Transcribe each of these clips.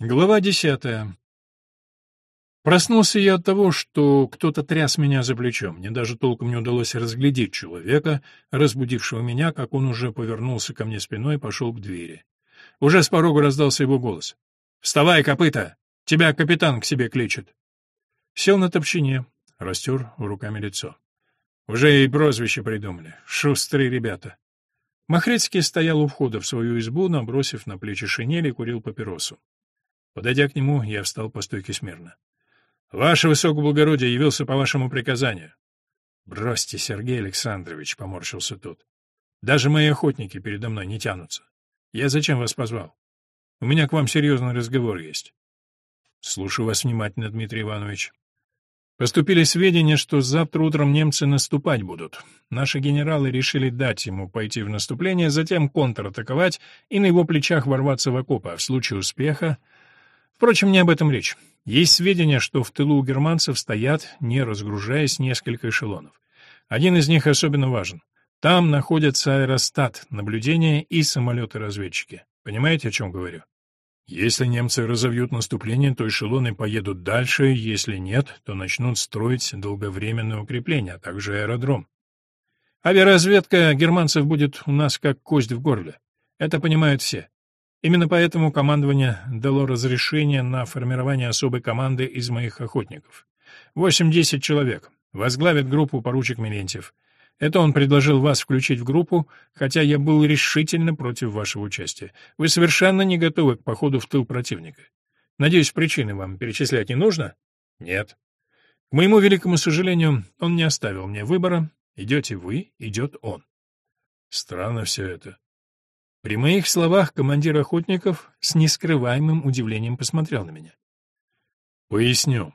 Глава десятая. Проснулся я от того, что кто-то тряс меня за плечом. Мне даже толком не удалось разглядеть человека, разбудившего меня, как он уже повернулся ко мне спиной и пошел к двери. Уже с порога раздался его голос. «Вставай, копыта! Тебя капитан к себе кличет!» Сел на топчине, растер руками лицо. Уже и прозвище придумали. Шустрые ребята. Махрецкий стоял у входа в свою избу, набросив на плечи шинель и курил папиросу. Подойдя к нему, я встал по стойке смирно. — Ваше высокоблагородие явился по вашему приказанию. — Бросьте, Сергей Александрович, — поморщился тот. — Даже мои охотники передо мной не тянутся. Я зачем вас позвал? У меня к вам серьезный разговор есть. — Слушаю вас внимательно, Дмитрий Иванович. Поступили сведения, что завтра утром немцы наступать будут. Наши генералы решили дать ему пойти в наступление, затем контратаковать и на его плечах ворваться в окопы, а в случае успеха Впрочем, не об этом речь. Есть сведения, что в тылу у германцев стоят, не разгружаясь, несколько эшелонов. Один из них особенно важен. Там находятся аэростат, наблюдение и самолеты-разведчики. Понимаете, о чем говорю? Если немцы разовьют наступление, то эшелоны поедут дальше, если нет, то начнут строить долговременное укрепление, а также аэродром. Авиаразведка германцев будет у нас как кость в горле. Это понимают все. Именно поэтому командование дало разрешение на формирование особой команды из моих охотников. Восемь-десять человек. Возглавит группу поручик Милентьев. Это он предложил вас включить в группу, хотя я был решительно против вашего участия. Вы совершенно не готовы к походу в тыл противника. Надеюсь, причины вам перечислять не нужно? Нет. К моему великому сожалению, он не оставил мне выбора. Идете вы, идет он. Странно все это. При моих словах командир охотников с нескрываемым удивлением посмотрел на меня. «Поясню.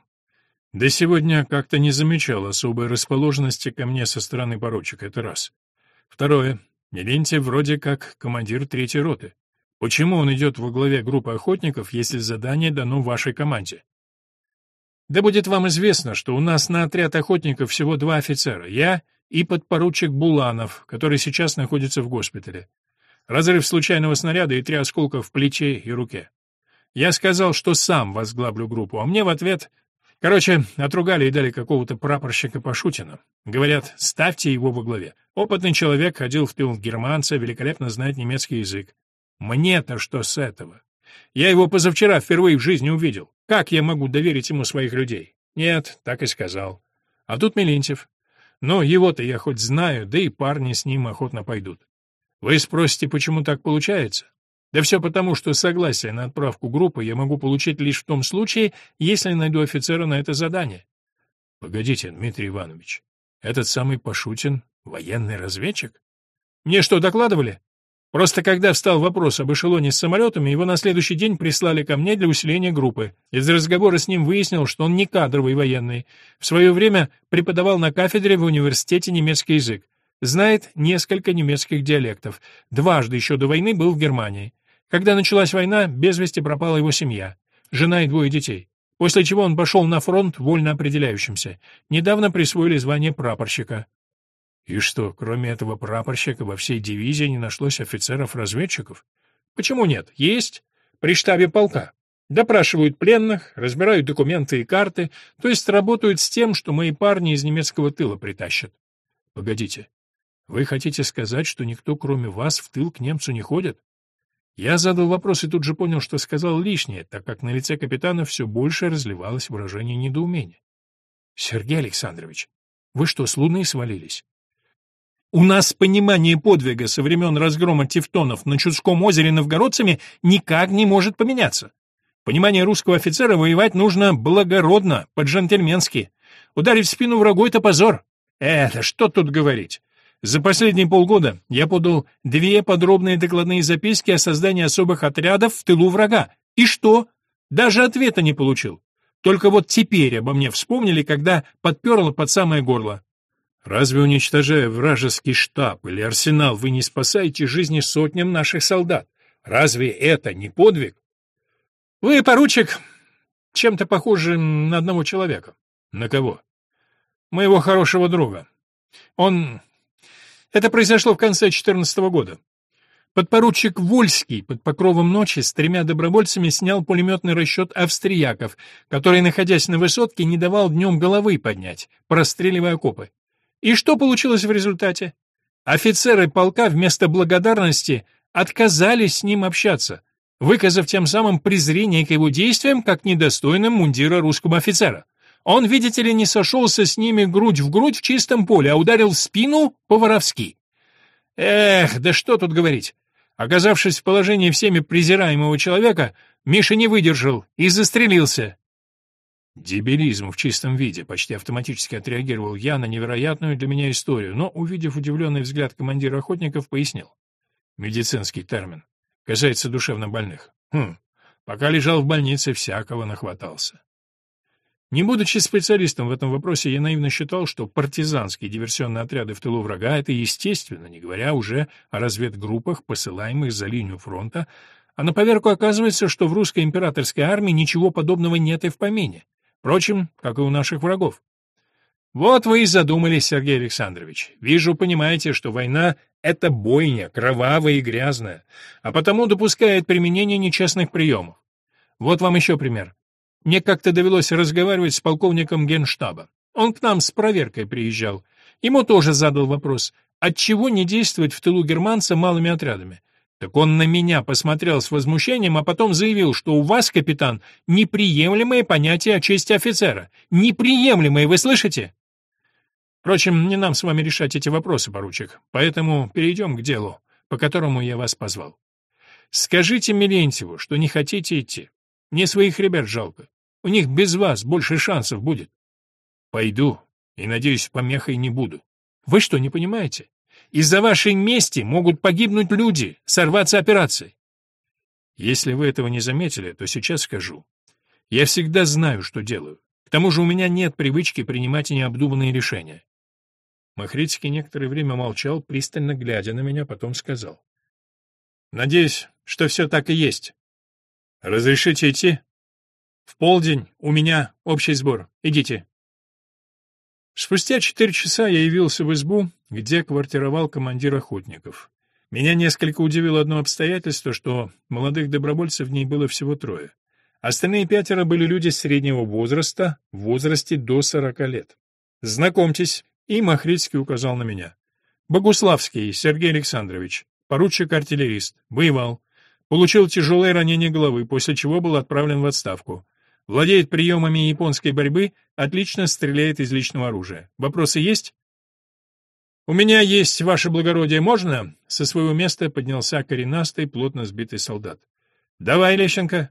До сегодня как-то не замечал особой расположенности ко мне со стороны поручика, это раз. Второе. Мелентий вроде как командир третьей роты. Почему он идет во главе группы охотников, если задание дано вашей команде? Да будет вам известно, что у нас на отряд охотников всего два офицера, я и подпоручик Буланов, который сейчас находится в госпитале разрыв случайного снаряда и три осколка в плече и руке. Я сказал, что сам возглавлю группу, а мне в ответ... Короче, отругали и дали какого-то прапорщика Пашутина. Говорят, ставьте его во главе. Опытный человек ходил в тыл германца, великолепно знает немецкий язык. Мне-то что с этого? Я его позавчера впервые в жизни увидел. Как я могу доверить ему своих людей? Нет, так и сказал. А тут Мелентьев. Но его-то я хоть знаю, да и парни с ним охотно пойдут. Вы спросите, почему так получается? Да все потому, что согласие на отправку группы я могу получить лишь в том случае, если найду офицера на это задание. Погодите, Дмитрий Иванович, этот самый Пашутин — военный разведчик? Мне что, докладывали? Просто когда встал вопрос об эшелоне с самолетами, его на следующий день прислали ко мне для усиления группы. Из разговора с ним выяснил, что он не кадровый военный. В свое время преподавал на кафедре в университете немецкий язык. Знает несколько немецких диалектов. Дважды еще до войны был в Германии. Когда началась война, без вести пропала его семья. Жена и двое детей. После чего он пошел на фронт вольно определяющимся. Недавно присвоили звание прапорщика. И что, кроме этого прапорщика во всей дивизии не нашлось офицеров-разведчиков? Почему нет? Есть. При штабе полка. Допрашивают пленных, разбирают документы и карты, то есть работают с тем, что мои парни из немецкого тыла притащат. Погодите, вы хотите сказать, что никто, кроме вас, в тыл к немцу не ходит? Я задал вопрос и тут же понял, что сказал лишнее, так как на лице капитана все больше разливалось выражение недоумения. Сергей Александрович, вы что, с луны свалились? У нас понимание подвига со времен разгрома тевтонов на Чудском озере новгородцами никак не может поменяться. Понимание русского офицера воевать нужно благородно, по-джентльменски. Ударить в спину врагу — это позор. Это что тут говорить? За последние полгода я подал две подробные докладные записки о создании особых отрядов в тылу врага. И что? Даже ответа не получил. Только вот теперь обо мне вспомнили, когда подперло под самое горло. Разве уничтожая вражеский штаб или арсенал, вы не спасаете жизни сотням наших солдат? Разве это не подвиг? Вы, поручик, чем-то похожи на одного человека. На кого? Моего хорошего друга. Он это произошло в конце 14 года. Подпоручик Вольский под покровом ночи с тремя добровольцами снял пулеметный расчет австрияков, который, находясь на высотке, не давал днем головы поднять, простреливая окопы. И что получилось в результате? Офицеры полка вместо благодарности отказались с ним общаться, выказав тем самым презрение к его действиям как недостойным мундира русского офицера. Он, видите ли, не сошелся с ними грудь в грудь в чистом поле, а ударил в спину по-воровски. Эх, да что тут говорить. Оказавшись в положении всеми презираемого человека, Миша не выдержал и застрелился. Дебилизм в чистом виде, почти автоматически отреагировал я на невероятную для меня историю, но, увидев удивленный взгляд командира охотников, пояснил. Медицинский термин. Касается душевнобольных. Хм, пока лежал в больнице, всякого нахватался. Не будучи специалистом в этом вопросе, я наивно считал, что партизанские диверсионные отряды в тылу врага — это естественно, не говоря уже о разведгруппах, посылаемых за линию фронта, а на поверку оказывается, что в русской императорской армии ничего подобного нет и в помине. Впрочем, как и у наших врагов. Вот вы и задумались, Сергей Александрович. Вижу, понимаете, что война — это бойня, кровавая и грязная, а потому допускает применение нечестных приемов. Вот вам еще пример. Мне как-то довелось разговаривать с полковником генштаба. Он к нам с проверкой приезжал. Ему тоже задал вопрос, отчего не действовать в тылу германца малыми отрядами. Так он на меня посмотрел с возмущением, а потом заявил, что у вас, капитан, неприемлемое понятие о чести офицера. Неприемлемое, вы слышите? Впрочем, не нам с вами решать эти вопросы, поручик, поэтому перейдем к делу, по которому я вас позвал. Скажите Милентьеву, что не хотите идти. Мне своих ребят жалко. У них без вас больше шансов будет. Пойду, и, надеюсь, помехой не буду. Вы что, не понимаете? Из-за вашей мести могут погибнуть люди, сорваться операции. Если вы этого не заметили, то сейчас скажу. Я всегда знаю, что делаю. К тому же у меня нет привычки принимать необдуманные решения. Махрицкий некоторое время молчал, пристально глядя на меня, потом сказал. «Надеюсь, что все так и есть. Разрешите идти?» В полдень у меня общий сбор. Идите. Спустя четыре часа я явился в избу, где квартировал командир охотников. Меня несколько удивило одно обстоятельство, что молодых добровольцев в ней было всего трое. Остальные пятеро были люди среднего возраста, в возрасте до сорока лет. «Знакомьтесь», и Махрицкий указал на меня. «Богуславский Сергей Александрович, поручик-артиллерист, воевал, получил тяжелое ранение головы, после чего был отправлен в отставку. Владеет приемами японской борьбы, отлично стреляет из личного оружия. Вопросы есть? «У меня есть, ваше благородие, можно?» Со своего места поднялся коренастый, плотно сбитый солдат. «Давай, Лещенко».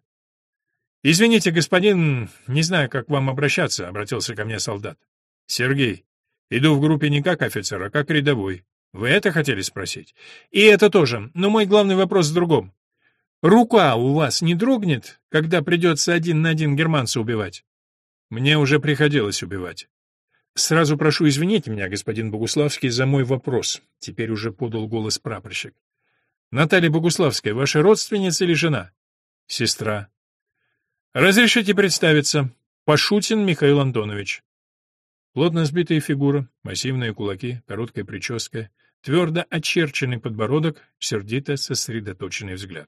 «Извините, господин, не знаю, как к вам обращаться», — обратился ко мне солдат. «Сергей, иду в группе не как офицер, а как рядовой. Вы это хотели спросить?» «И это тоже, но мой главный вопрос в другом. Рука у вас не дрогнет, когда придется один на один германца убивать? Мне уже приходилось убивать. Сразу прошу извинить меня, господин Богуславский, за мой вопрос. Теперь уже подал голос прапорщик. Наталья Богуславская, ваша родственница или жена? Сестра. Разрешите представиться. Пашутин Михаил Антонович. Плотно сбитая фигура, массивные кулаки, короткая прическа, твердо очерченный подбородок, сердито сосредоточенный взгляд.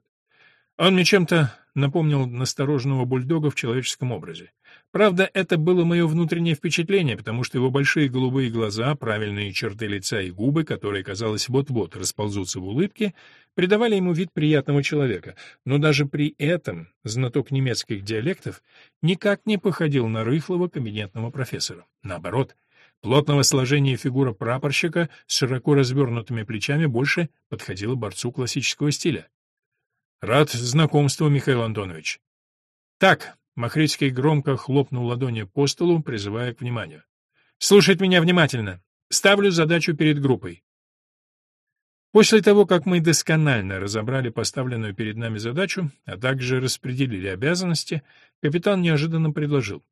Он мне чем-то напомнил настороженного бульдога в человеческом образе. Правда, это было мое внутреннее впечатление, потому что его большие голубые глаза, правильные черты лица и губы, которые, казалось, вот-вот расползутся в улыбке, придавали ему вид приятного человека. Но даже при этом знаток немецких диалектов никак не походил на рыхлого кабинетного профессора. Наоборот, плотного сложения фигура прапорщика с широко развернутыми плечами больше подходила борцу классического стиля. Рад знакомству, Михаил Антонович. Так, Махрицкий громко хлопнул ладонью по столу, призывая к вниманию. Слушать меня внимательно. Ставлю задачу перед группой. После того, как мы досконально разобрали поставленную перед нами задачу, а также распределили обязанности, капитан неожиданно предложил.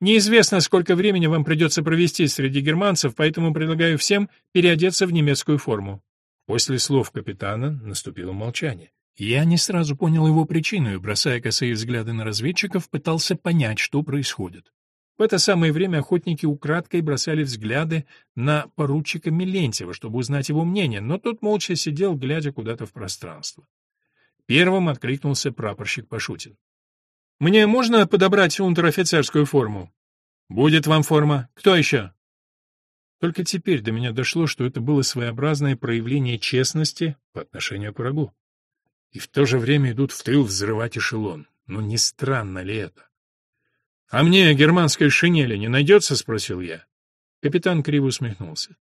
Неизвестно, сколько времени вам придется провести среди германцев, поэтому предлагаю всем переодеться в немецкую форму. После слов капитана наступило молчание. Я не сразу понял его причину и, бросая косые взгляды на разведчиков, пытался понять, что происходит. В это самое время охотники украдкой бросали взгляды на поручика Милентьева, чтобы узнать его мнение, но тот молча сидел, глядя куда-то в пространство. Первым откликнулся прапорщик Пашутин. «Мне можно подобрать унтер-офицерскую форму?» «Будет вам форма. Кто еще?» Только теперь до меня дошло, что это было своеобразное проявление честности по отношению к врагу. И в то же время идут в тыл взрывать эшелон. Ну, не странно ли это? «А мне германской шинели не найдется?» — спросил я. Капитан криво усмехнулся.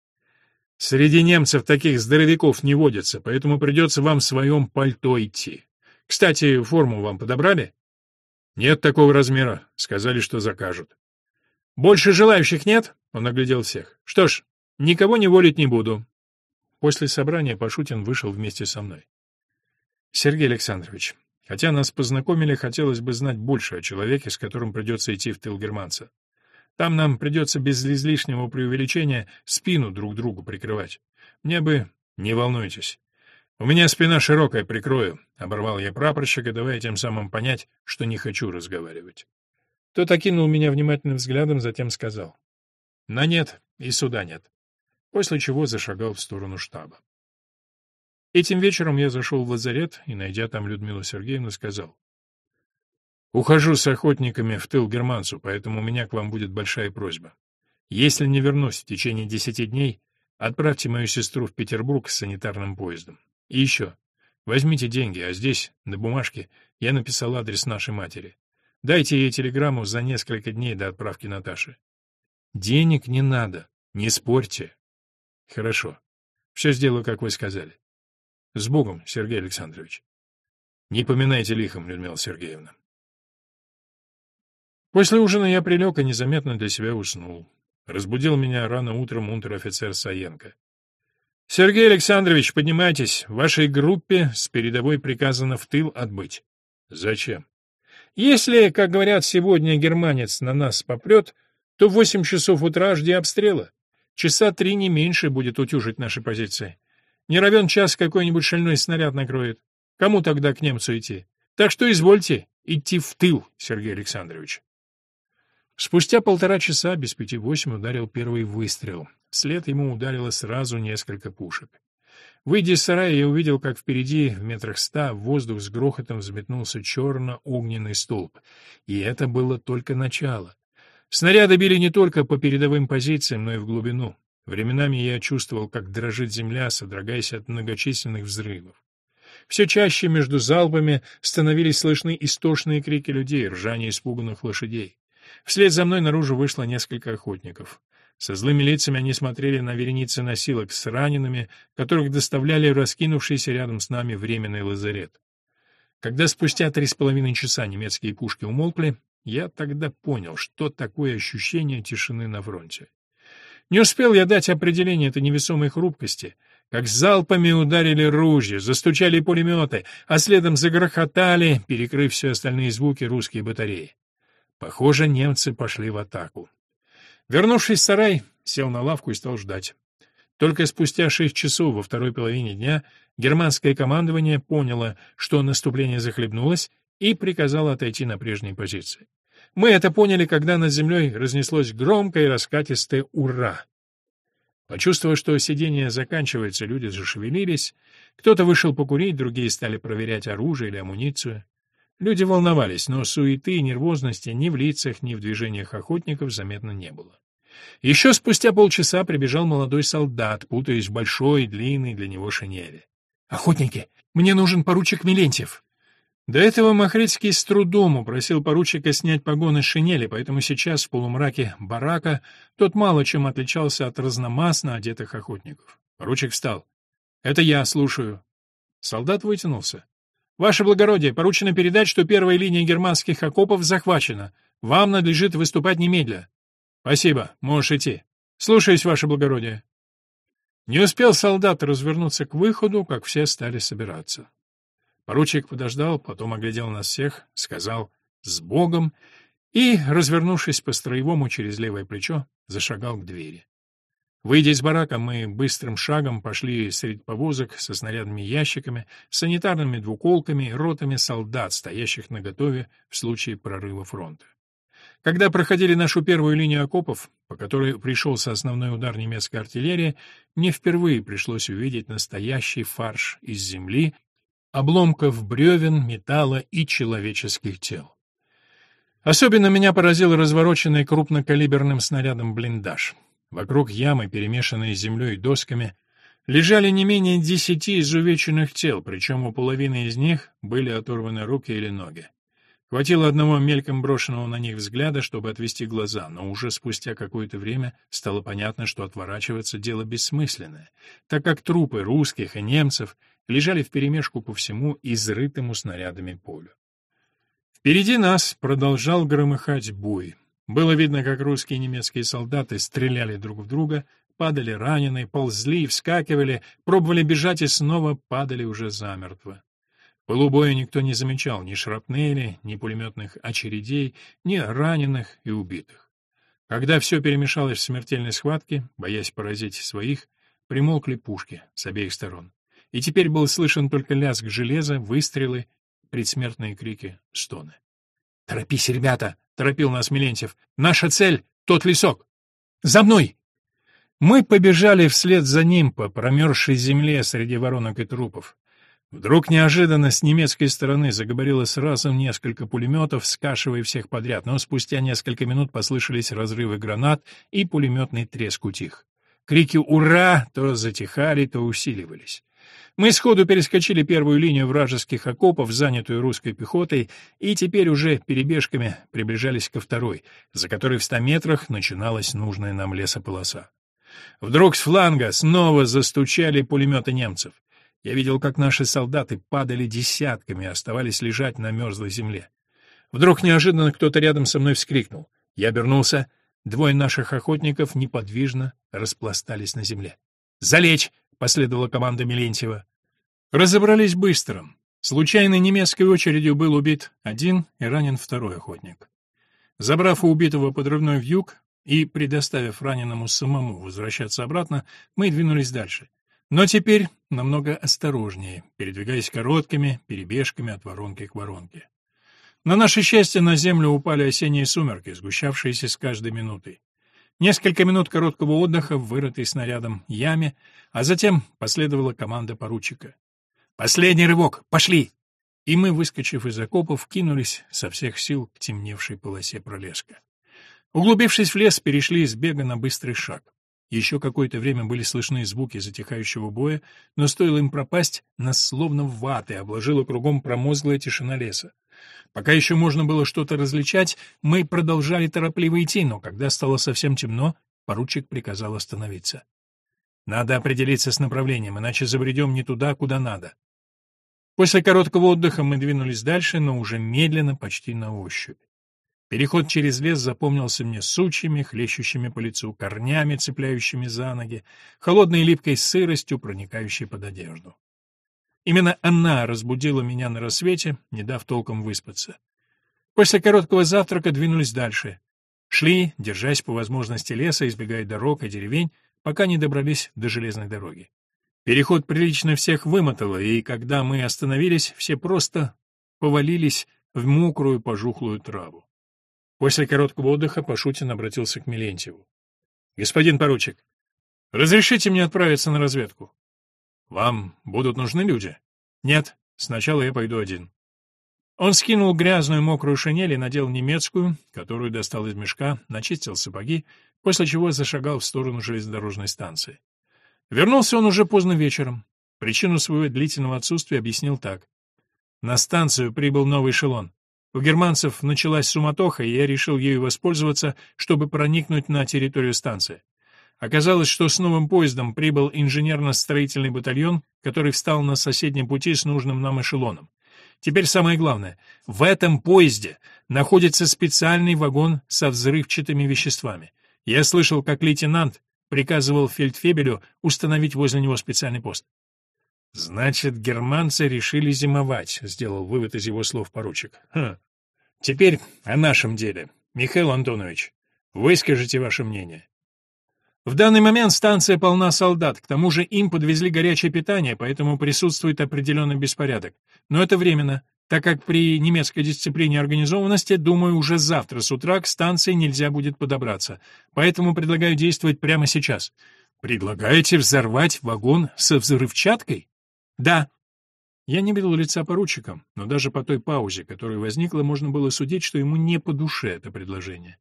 «Среди немцев таких здоровяков не водится, поэтому придется вам в своем пальто идти. Кстати, форму вам подобрали?» «Нет такого размера. Сказали, что закажут». «Больше желающих нет?» — он оглядел всех. «Что ж, никого не волить не буду». После собрания Пашутин вышел вместе со мной. «Сергей Александрович, Хотя нас познакомили, хотелось бы знать больше о человеке, с которым придется идти в тыл германца. Там нам придется без излишнего преувеличения спину друг другу прикрывать. Мне бы... Не волнуйтесь. У меня спина широкая, прикрою. Оборвал я прапорщика, давая тем самым понять, что не хочу разговаривать. Тот окинул меня внимательным взглядом, затем сказал. На нет и суда нет. После чего зашагал в сторону штаба. Этим вечером я зашел в лазарет и, найдя там Людмилу Сергеевну, сказал. «Ухожу с охотниками в тыл германцу, поэтому у меня к вам будет большая просьба. Если не вернусь в течение десяти дней, отправьте мою сестру в Петербург с санитарным поездом. И еще, возьмите деньги, а здесь, на бумажке, я написал адрес нашей матери. Дайте ей телеграмму за несколько дней до отправки Наташи. Денег не надо, не спорьте. Хорошо. Все сделаю, как вы сказали. С Богом, Сергей Александрович. Не поминайте лихом, Людмила Сергеевна. После ужина я прилег и незаметно для себя уснул. Разбудил меня рано утром унтер-офицер Саенко. «Сергей Александрович, поднимайтесь. Вашей группе с передовой приказано в тыл отбыть». «Зачем?» «Если, как говорят, сегодня германец на нас попрет, то в восемь часов утра жди обстрела. Часа три не меньше будет утюжить наши позиции. Не равен час какой-нибудь шальной снаряд накроет. Кому тогда к немцу идти? Так что извольте идти в тыл, Сергей Александрович. Спустя полтора часа без пяти восемь ударил первый выстрел. Вслед ему ударило сразу несколько пушек. Выйдя из сарая, я увидел, как впереди, в метрах ста, в воздух с грохотом взметнулся черно-огненный столб. И это было только начало. Снаряды били не только по передовым позициям, но и в глубину. Временами я чувствовал, как дрожит земля, содрогаясь от многочисленных взрывов. Все чаще между залпами становились слышны истошные крики людей, ржание испуганных лошадей. Вслед за мной наружу вышло несколько охотников. Со злыми лицами они смотрели на вереницы носилок с ранеными, которых доставляли раскинувшийся рядом с нами временный лазарет. Когда спустя три с половиной часа немецкие пушки умолкли, я тогда понял, что такое ощущение тишины на фронте. Не успел я дать определение этой невесомой хрупкости, как залпами ударили ружья, застучали пулеметы, а следом загрохотали, перекрыв все остальные звуки, русские батареи. Похоже, немцы пошли в атаку. Вернувшись в сарай, сел на лавку и стал ждать. Только спустя шесть часов во второй половине дня германское командование поняло, что наступление захлебнулось, и приказало отойти на прежние позиции. Мы это поняли, когда над землей разнеслось громкое и раскатистое «Ура!». Почувствовав, что сидение заканчивается, люди зашевелились. Кто-то вышел покурить, другие стали проверять оружие или амуницию. Люди волновались, но суеты и нервозности ни в лицах, ни в движениях охотников заметно не было. Еще спустя полчаса прибежал молодой солдат, путаясь в большой, длинной для него шинели. «Охотники, мне нужен поручик Милентьев». До этого Махрицкий с трудом упросил поручика снять погоны с шинели, поэтому сейчас в полумраке барака тот мало чем отличался от разномастно одетых охотников. Поручик встал. «Это я, слушаю». Солдат вытянулся. «Ваше благородие, поручено передать, что первая линия германских окопов захвачена. Вам надлежит выступать немедля». «Спасибо, можешь идти. Слушаюсь, ваше благородие». Не успел солдат развернуться к выходу, как все стали собираться. Поручик подождал, потом оглядел нас всех, сказал «С Богом!» и, развернувшись по-строевому через левое плечо, зашагал к двери. Выйдя из барака, мы быстрым шагом пошли среди повозок со снарядными ящиками, санитарными двуколками и ротами солдат, стоящих наготове в случае прорыва фронта. Когда проходили нашу первую линию окопов, по которой пришелся основной удар немецкой артиллерии, мне впервые пришлось увидеть настоящий фарш из земли, обломков бревен, металла и человеческих тел. Особенно меня поразил развороченный крупнокалиберным снарядом блиндаж. Вокруг ямы, перемешанные с землей и досками, лежали не менее десяти изувеченных тел, причем у половины из них были оторваны руки или ноги. Хватило одного мельком брошенного на них взгляда, чтобы отвести глаза, но уже спустя какое-то время стало понятно, что отворачиваться — дело бессмысленное, так как трупы русских и немцев лежали вперемешку по всему изрытому снарядами полю. Впереди нас продолжал громыхать бой. Было видно, как русские и немецкие солдаты стреляли друг в друга, падали раненые, ползли, вскакивали, пробовали бежать и снова падали уже замертво. Полубоя никто не замечал ни шрапнели, ни пулеметных очередей, ни раненых и убитых. Когда все перемешалось в смертельной схватке, боясь поразить своих, примолкли пушки с обеих сторон. И теперь был слышен только лязг железа, выстрелы предсмертные крики, стоны. «Торопись, ребята!» — торопил нас Милентьев. «Наша цель — тот лесок! За мной!» Мы побежали вслед за ним по промерзшей земле среди воронок и трупов. Вдруг неожиданно с немецкой стороны заговорило сразу несколько пулеметов, скашивая всех подряд, но спустя несколько минут послышались разрывы гранат, и пулеметный треск утих. Крики «Ура!» то затихали, то усиливались. Мы сходу перескочили первую линию вражеских окопов, занятую русской пехотой, и теперь уже перебежками приближались ко второй, за которой в ста метрах начиналась нужная нам лесополоса. Вдруг с фланга снова застучали пулеметы немцев. Я видел, как наши солдаты падали десятками и оставались лежать на мерзлой земле. Вдруг неожиданно кто-то рядом со мной вскрикнул. Я обернулся. Двое наших охотников неподвижно распластались на земле. «Залечь!» — последовала команда Милентьева. Разобрались быстро. Случайной немецкой очередью был убит один и ранен второй охотник. Забрав у убитого подрывной вьюг и предоставив раненому самому возвращаться обратно, мы двинулись дальше. Но теперь намного осторожнее, передвигаясь короткими перебежками от воронки к воронке. На наше счастье на землю упали осенние сумерки, сгущавшиеся с каждой минутой. Несколько минут короткого отдыха в вырытой снарядом яме, а затем последовала команда поручика. «Последний рывок! Пошли!» И мы, выскочив из окопов, кинулись со всех сил к темневшей полосе пролеска. Углубившись в лес, перешли с бега на быстрый шаг. Еще какое-то время были слышны звуки затихающего боя, но стоило им пропасть, нас словно в обложила кругом промозглая тишина леса. Пока еще можно было что-то различать, мы продолжали торопливо идти, но когда стало совсем темно, поручик приказал остановиться. «Надо определиться с направлением, иначе забредем не туда, куда надо». После короткого отдыха мы двинулись дальше, но уже медленно, почти на ощупь. Переход через лес запомнился мне сучьями, хлещущими по лицу, корнями, цепляющими за ноги, холодной липкой сыростью, проникающей под одежду. Именно она разбудила меня на рассвете, не дав толком выспаться. После короткого завтрака двинулись дальше. Шли, держась по возможности леса, избегая дорог и деревень, пока не добрались до железной дороги. Переход прилично всех вымотало, и когда мы остановились, все просто повалились в мокрую пожухлую траву. После короткого отдыха Пашутин обратился к Милентьеву. — Господин поручик, разрешите мне отправиться на разведку? Вам будут нужны люди? Нет, сначала я пойду один. Он скинул грязную мокрую шинель и надел немецкую, которую достал из мешка, начистил сапоги, после чего зашагал в сторону железнодорожной станции. Вернулся он уже поздно вечером. Причину своего длительного отсутствия объяснил так. На станцию прибыл новый эшелон. У германцев началась суматоха, и я решил ею воспользоваться, чтобы проникнуть на территорию станции. Оказалось, что с новым поездом прибыл инженерно-строительный батальон, который встал на соседнем пути с нужным нам эшелоном. Теперь самое главное. В этом поезде находится специальный вагон со взрывчатыми веществами. Я слышал, как лейтенант приказывал фельдфебелю установить возле него специальный пост. «Значит, германцы решили зимовать», — сделал вывод из его слов поручик. «Хм. Теперь о нашем деле. Михаил Антонович, выскажите ваше мнение». В данный момент станция полна солдат, к тому же им подвезли горячее питание, поэтому присутствует определенный беспорядок. Но это временно, так как при немецкой дисциплине организованности, думаю, уже завтра с утра к станции нельзя будет подобраться. Поэтому предлагаю действовать прямо сейчас. Предлагаете взорвать вагон со взрывчаткой? Да. Я не видел лица поручика, но даже по той паузе, которая возникла, можно было судить, что ему не по душе это предложение.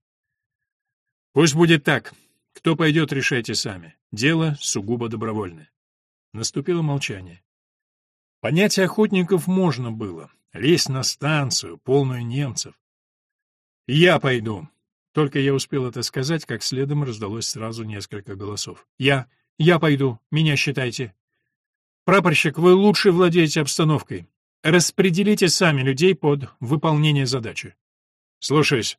Пусть будет так. Кто пойдет, решайте сами. Дело сугубо добровольное. Наступило молчание. Понятие охотников можно было. Лезть на станцию, полную немцев. «Я пойду». Только я успел это сказать, как следом раздалось сразу несколько голосов. «Я. Я пойду. Меня считайте. Прапорщик, вы лучше владеете обстановкой. Распределите сами людей под выполнение задачи». «Слушаюсь».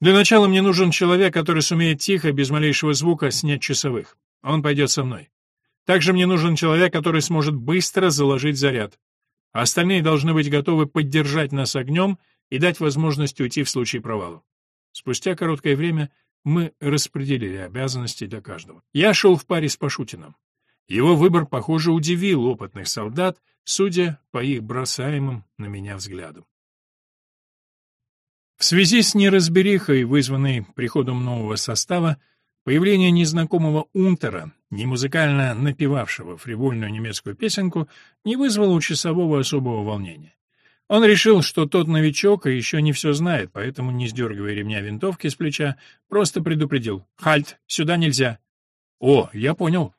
«Для начала мне нужен человек, который сумеет тихо, без малейшего звука, снять часовых. Он пойдет со мной. Также мне нужен человек, который сможет быстро заложить заряд. Остальные должны быть готовы поддержать нас огнем и дать возможность уйти в случае провала. Спустя короткое время мы распределили обязанности для каждого. Я шел в паре с Пашутиным. Его выбор, похоже, удивил опытных солдат, судя по их бросаемым на меня взглядам. В связи с неразберихой, вызванной приходом нового состава, Появление незнакомого унтера, не музыкально напевавшего фривольную немецкую песенку, не вызвало у часового особого волнения. Он решил, что тот новичок и еще не все знает, поэтому, не сдергивая ремня винтовки с плеча, просто предупредил «Хальт, сюда нельзя». «О, я понял».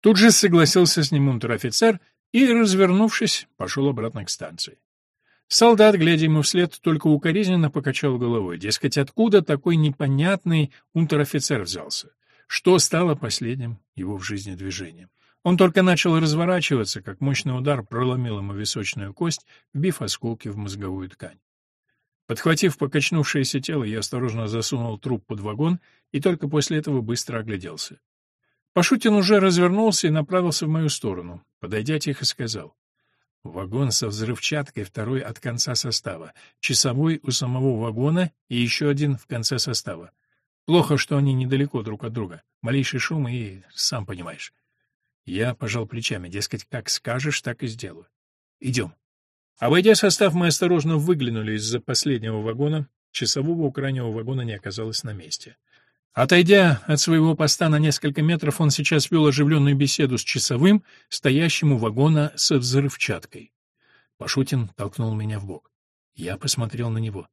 Тут же согласился с ним унтер-офицер и, развернувшись, пошел обратно к станции. Солдат, глядя ему вслед, только укоризненно покачал головой. Дескать, откуда такой непонятный унтер-офицер взялся? Что стало последним его в жизни движением? Он только начал разворачиваться, как мощный удар проломил ему височную кость, вбив осколки в мозговую ткань. Подхватив покачнувшееся тело, я осторожно засунул труп под вагон и только после этого быстро огляделся. Пашутин уже развернулся и направился в мою сторону. Подойдя тихо, сказал. Вагон со взрывчаткой, второй от конца состава, часовой у самого вагона и еще один в конце состава. Плохо, что они недалеко друг от друга. Малейший шум и сам понимаешь. Я пожал плечами, дескать, как скажешь, так и сделаю. Идем. Обойдя состав, мы осторожно выглянули из-за последнего вагона. Часового у крайнего вагона не оказалось на месте. Отойдя от своего поста на несколько метров, он сейчас вел оживленную беседу с часовым, стоящим у вагона со взрывчаткой. Пашутин толкнул меня в бок. Я посмотрел на него.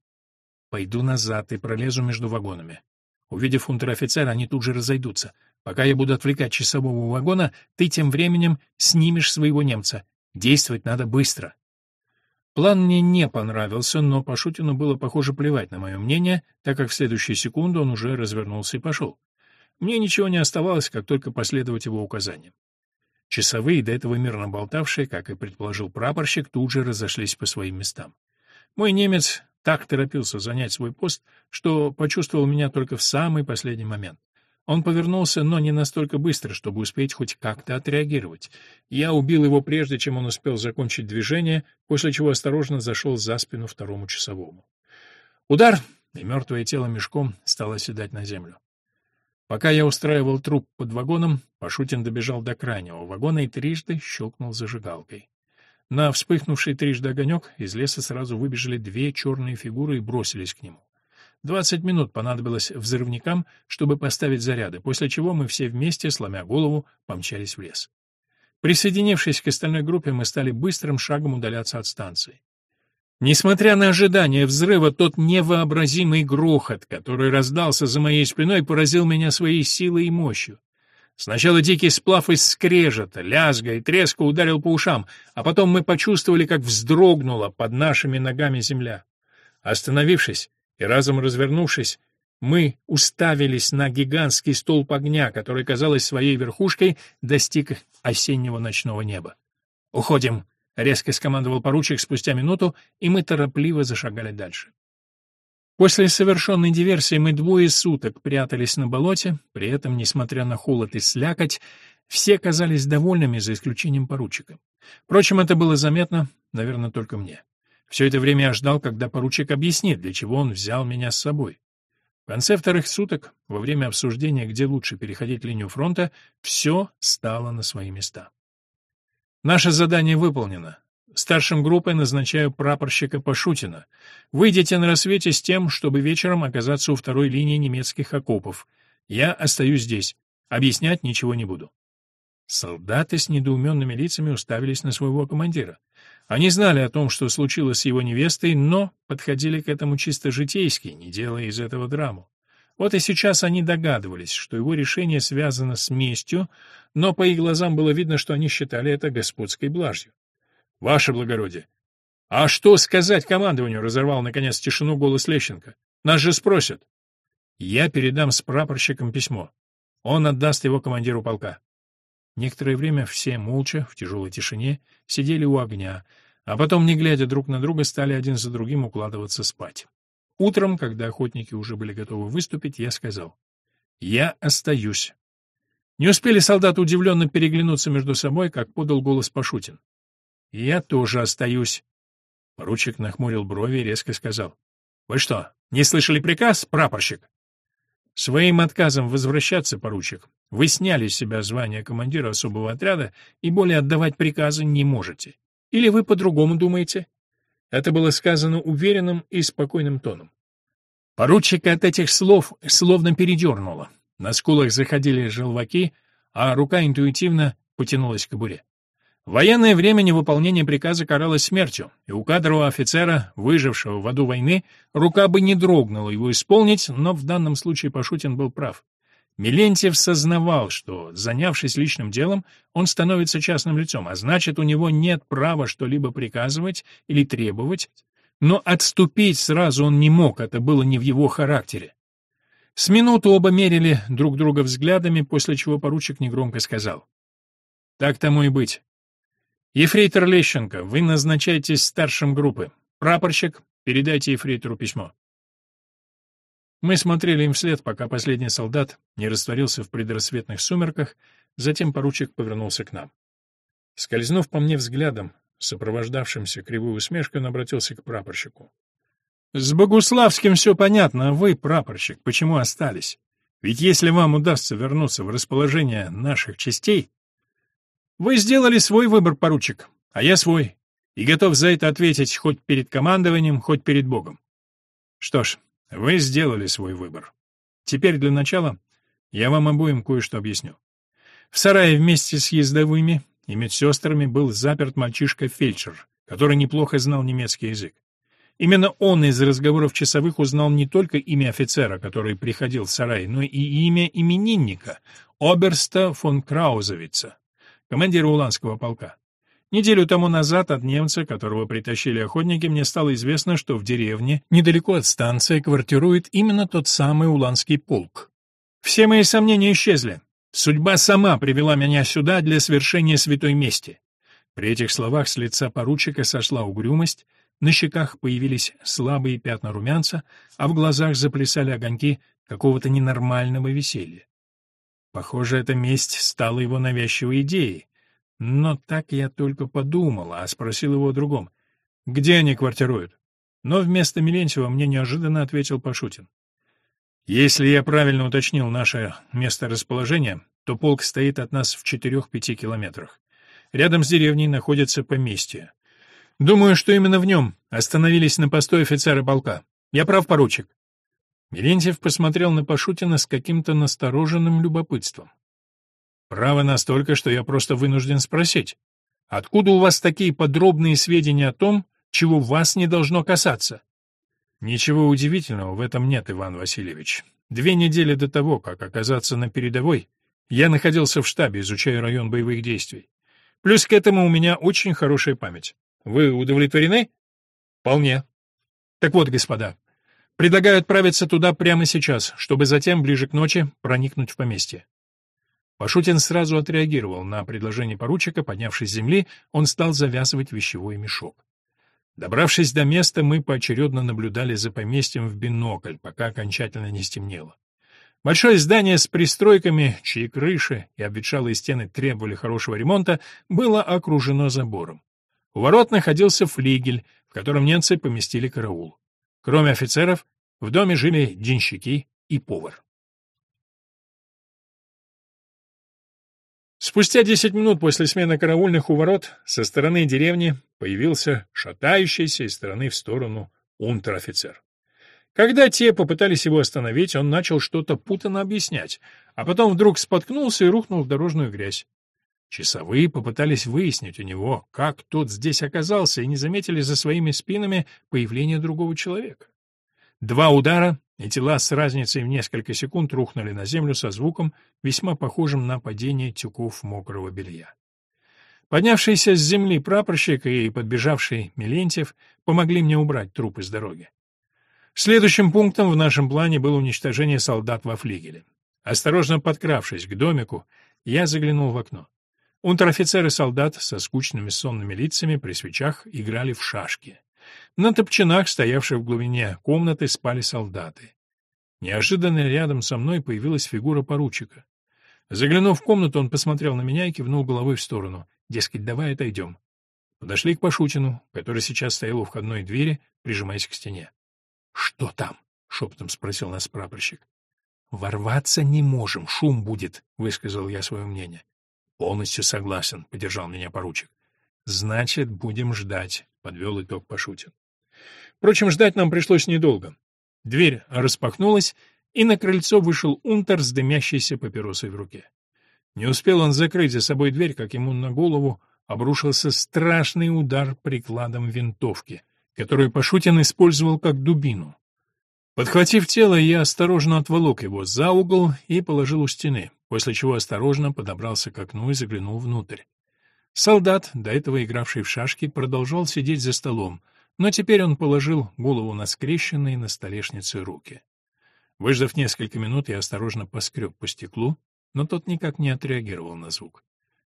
«Пойду назад и пролезу между вагонами. Увидев унтер-офицера, они тут же разойдутся. Пока я буду отвлекать часового вагона, ты тем временем снимешь своего немца. Действовать надо быстро». План мне не понравился, но Пашутину было, похоже, плевать на мое мнение, так как в следующую секунду он уже развернулся и пошел. Мне ничего не оставалось, как только последовать его указаниям. Часовые, до этого мирно болтавшие, как и предположил прапорщик, тут же разошлись по своим местам. Мой немец так торопился занять свой пост, что почувствовал меня только в самый последний момент. Он повернулся, но не настолько быстро, чтобы успеть хоть как-то отреагировать. Я убил его прежде, чем он успел закончить движение, после чего осторожно зашел за спину второму часовому. Удар, и мертвое тело мешком стало оседать на землю. Пока я устраивал труп под вагоном, Пашутин добежал до крайнего вагона и трижды щелкнул зажигалкой. На вспыхнувший трижды огонек из леса сразу выбежали две черные фигуры и бросились к нему. Двадцать минут понадобилось взрывникам, чтобы поставить заряды, после чего мы все вместе, сломя голову, помчались в лес. Присоединившись к остальной группе, мы стали быстрым шагом удаляться от станции. Несмотря на ожидание взрыва, тот невообразимый грохот, который раздался за моей спиной, поразил меня своей силой и мощью. Сначала дикий сплав из скрежета, лязга и треска ударил по ушам, а потом мы почувствовали, как вздрогнула под нашими ногами земля. Остановившись, и разом развернувшись, мы уставились на гигантский столб огня, который, казалось, своей верхушкой достиг осеннего ночного неба. «Уходим!» — резко скомандовал поручик спустя минуту, и мы торопливо зашагали дальше. После совершенной диверсии мы двое суток прятались на болоте, при этом, несмотря на холод и слякоть, все казались довольными, за исключением поручика. Впрочем, это было заметно, наверное, только мне. Все это время я ждал, когда поручик объяснит, для чего он взял меня с собой. В конце вторых суток, во время обсуждения, где лучше переходить линию фронта, все стало на свои места. Наше задание выполнено. Старшим группы назначаю прапорщика Пашутина. Выйдите на рассвете с тем, чтобы вечером оказаться у второй линии немецких окопов. Я остаюсь здесь. Объяснять ничего не буду. Солдаты с недоуменными лицами уставились на своего командира. Они знали о том, что случилось с его невестой, но подходили к этому чисто житейски, не делая из этого драму. Вот и сейчас они догадывались, что его решение связано с местью, но по их глазам было видно, что они считали это господской блажью. «Ваше благородие!» «А что сказать командованию?» — разорвал, наконец, тишину голос Лещенко. «Нас же спросят». «Я передам с прапорщиком письмо. Он отдаст его командиру полка». Некоторое время все молча, в тяжелой тишине, сидели у огня, а потом, не глядя друг на друга, стали один за другим укладываться спать. Утром, когда охотники уже были готовы выступить, я сказал, «Я остаюсь». Не успели солдаты удивленно переглянуться между собой, как подал голос Пашутин. «Я тоже остаюсь». Поручик нахмурил брови и резко сказал, «Вы что, не слышали приказ, прапорщик?» Своим отказом возвращаться, поручик, вы сняли с себя звание командира особого отряда и более отдавать приказы не можете. Или вы по-другому думаете? Это было сказано уверенным и спокойным тоном. Поручика от этих слов словно передернуло. На скулах заходили желваки, а рука интуитивно потянулась к кобуре. В военное время невыполнение приказа каралось смертью, и у кадрового офицера, выжившего в аду войны, рука бы не дрогнула его исполнить, но в данном случае Пашутин был прав. Милентьев сознавал, что, занявшись личным делом, он становится частным лицом, а значит, у него нет права что-либо приказывать или требовать, но отступить сразу он не мог, это было не в его характере. С минуту оба мерили друг друга взглядами, после чего поручик негромко сказал. «Так тому и быть. Ефрейтор Лещенко, вы назначаетесь старшим группы. Прапорщик, передайте ефрейтору письмо». Мы смотрели им вслед, пока последний солдат не растворился в предрассветных сумерках, затем поручик повернулся к нам. Скользнув по мне взглядом, сопровождавшимся кривой усмешкой, он обратился к прапорщику. «С Богуславским все понятно, а вы, прапорщик, почему остались? Ведь если вам удастся вернуться в расположение наших частей...» «Вы сделали свой выбор, поручик, а я свой, и готов за это ответить хоть перед командованием, хоть перед Богом. Что ж, вы сделали свой выбор. Теперь для начала я вам обоим кое-что объясню. В сарае вместе с ездовыми и медсестрами был заперт мальчишка-фельдшер, который неплохо знал немецкий язык. Именно он из разговоров часовых узнал не только имя офицера, который приходил в сарай, но и имя именинника, оберста фон Краузовица, командира Уланского полка. Неделю тому назад от немца, которого притащили охотники, мне стало известно, что в деревне, недалеко от станции, квартирует именно тот самый Уланский полк. Все мои сомнения исчезли. Судьба сама привела меня сюда для свершения святой мести. При этих словах с лица поручика сошла угрюмость, на щеках появились слабые пятна румянца, а в глазах заплясали огоньки какого-то ненормального веселья. Похоже, эта месть стала его навязчивой идеей, но так я только подумал, а спросил его о другом. «Где они квартируют?» Но вместо Милентьева мне неожиданно ответил Пашутин. «Если я правильно уточнил наше место расположения, то полк стоит от нас в четырех-пяти километрах. Рядом с деревней находится поместье. Думаю, что именно в нем остановились на постой офицеры полка. Я прав, поручик?» Милентьев посмотрел на Пашутина с каким-то настороженным любопытством. Право настолько, что я просто вынужден спросить. Откуда у вас такие подробные сведения о том, чего вас не должно касаться? Ничего удивительного в этом нет, Иван Васильевич. Две недели до того, как оказаться на передовой, я находился в штабе, изучая район боевых действий. Плюс к этому у меня очень хорошая память. Вы удовлетворены? Вполне. Так вот, господа, предлагаю отправиться туда прямо сейчас, чтобы затем, ближе к ночи, проникнуть в поместье. Пашутин сразу отреагировал на предложение поручика, поднявшись с земли, он стал завязывать вещевой мешок. Добравшись до места, мы поочередно наблюдали за поместьем в бинокль, пока окончательно не стемнело. Большое здание с пристройками, чьи крыши и обветшалые стены требовали хорошего ремонта, было окружено забором. У ворот находился флигель, в котором немцы поместили караул. Кроме офицеров, в доме жили денщики и повар. Спустя десять минут после смены караульных у ворот со стороны деревни появился шатающийся из стороны в сторону унтер-офицер. Когда те попытались его остановить, он начал что-то путанно объяснять, а потом вдруг споткнулся и рухнул в дорожную грязь. Часовые попытались выяснить у него, как тот здесь оказался, и не заметили за своими спинами появления другого человека. Два удара, и тела с разницей в несколько секунд рухнули на землю со звуком, весьма похожим на падение тюков мокрого белья. Поднявшийся с земли прапорщик и подбежавший Милентьев помогли мне убрать труп из дороги. Следующим пунктом в нашем плане было уничтожение солдат во флигеле. Осторожно подкравшись к домику, я заглянул в окно. Унтер-офицеры солдат со скучными сонными лицами при свечах играли в шашки. На топчинах, стоявших в глубине комнаты, спали солдаты. Неожиданно рядом со мной появилась фигура поручика. Заглянув в комнату, он посмотрел на меня и кивнул головой в сторону. Дескать, давай отойдем. Подошли к Пашутину, который сейчас стоял у входной двери, прижимаясь к стене. «Что там?» — шепотом спросил нас прапорщик. «Ворваться не можем, шум будет», — высказал я свое мнение. «Полностью согласен», — поддержал меня поручик. «Значит, будем ждать», — подвел итог Пашутин. Впрочем, ждать нам пришлось недолго. Дверь распахнулась, и на крыльцо вышел унтер с дымящейся папиросой в руке. Не успел он закрыть за собой дверь, как ему на голову обрушился страшный удар прикладом винтовки — которую Пашутин использовал как дубину. Подхватив тело, я осторожно отволок его за угол и положил у стены, после чего осторожно подобрался к окну и заглянул внутрь. Солдат, до этого игравший в шашки, продолжал сидеть за столом, но теперь он положил голову на скрещенные на столешнице руки. Выждав несколько минут, я осторожно поскреб по стеклу, но тот никак не отреагировал на звук.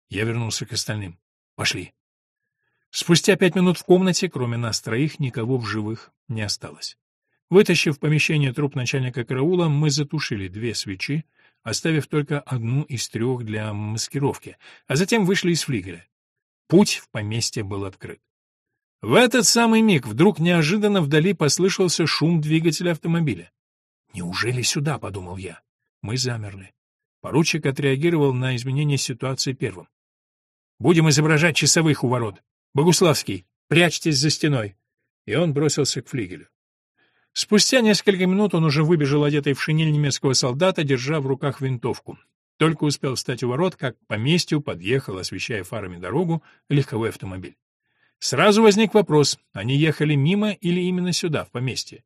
Я вернулся к остальным. «Пошли». Спустя пять минут в комнате, кроме нас троих, никого в живых не осталось. Вытащив в помещение труп начальника караула, мы затушили две свечи, оставив только одну из трех для маскировки, а затем вышли из флигеля. Путь в поместье был открыт. В этот самый миг вдруг неожиданно вдали послышался шум двигателя автомобиля. «Неужели сюда?» — подумал я. Мы замерли. Поручик отреагировал на изменение ситуации первым. «Будем изображать часовых у ворот. «Богуславский, прячьтесь за стеной!» И он бросился к флигелю. Спустя несколько минут он уже выбежал одетый в шинель немецкого солдата, держа в руках винтовку. Только успел встать у ворот, как к поместью подъехал, освещая фарами дорогу, легковой автомобиль. Сразу возник вопрос, они ехали мимо или именно сюда, в поместье.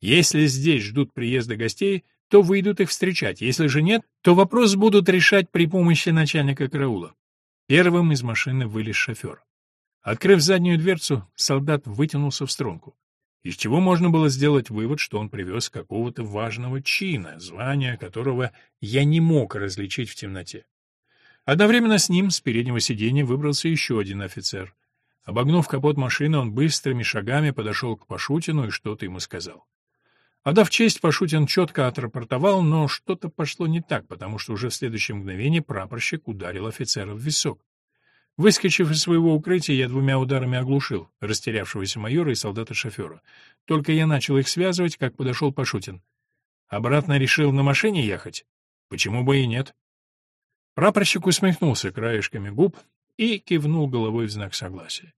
Если здесь ждут приезда гостей, то выйдут их встречать, если же нет, то вопрос будут решать при помощи начальника караула. Первым из машины вылез шофер. Открыв заднюю дверцу, солдат вытянулся в струнку, из чего можно было сделать вывод, что он привез какого-то важного чина, звания которого я не мог различить в темноте. Одновременно с ним с переднего сиденья выбрался еще один офицер. Обогнув капот машины, он быстрыми шагами подошел к Пашутину и что-то ему сказал. Отдав честь, Пашутин четко отрапортовал, но что-то пошло не так, потому что уже в следующее мгновение прапорщик ударил офицера в висок. Выскочив из своего укрытия, я двумя ударами оглушил растерявшегося майора и солдата-шофера. Только я начал их связывать, как подошел Пашутин. Обратно решил на машине ехать? Почему бы и нет? Прапорщик усмехнулся краешками губ и кивнул головой в знак согласия.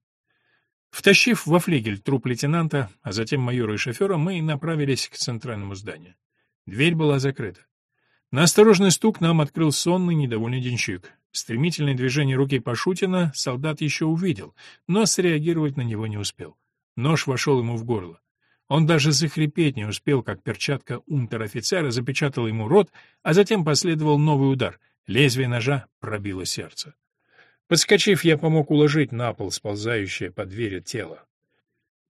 Втащив во флигель труп лейтенанта, а затем майора и шофера, мы направились к центральному зданию. Дверь была закрыта. На осторожный стук нам открыл сонный, недовольный денщик. Стремительное движение руки Пашутина солдат еще увидел, но среагировать на него не успел. Нож вошел ему в горло. Он даже захрипеть не успел, как перчатка унтер-офицера запечатала ему рот, а затем последовал новый удар. Лезвие ножа пробило сердце. Подскочив, я помог уложить на пол сползающее по двери тело.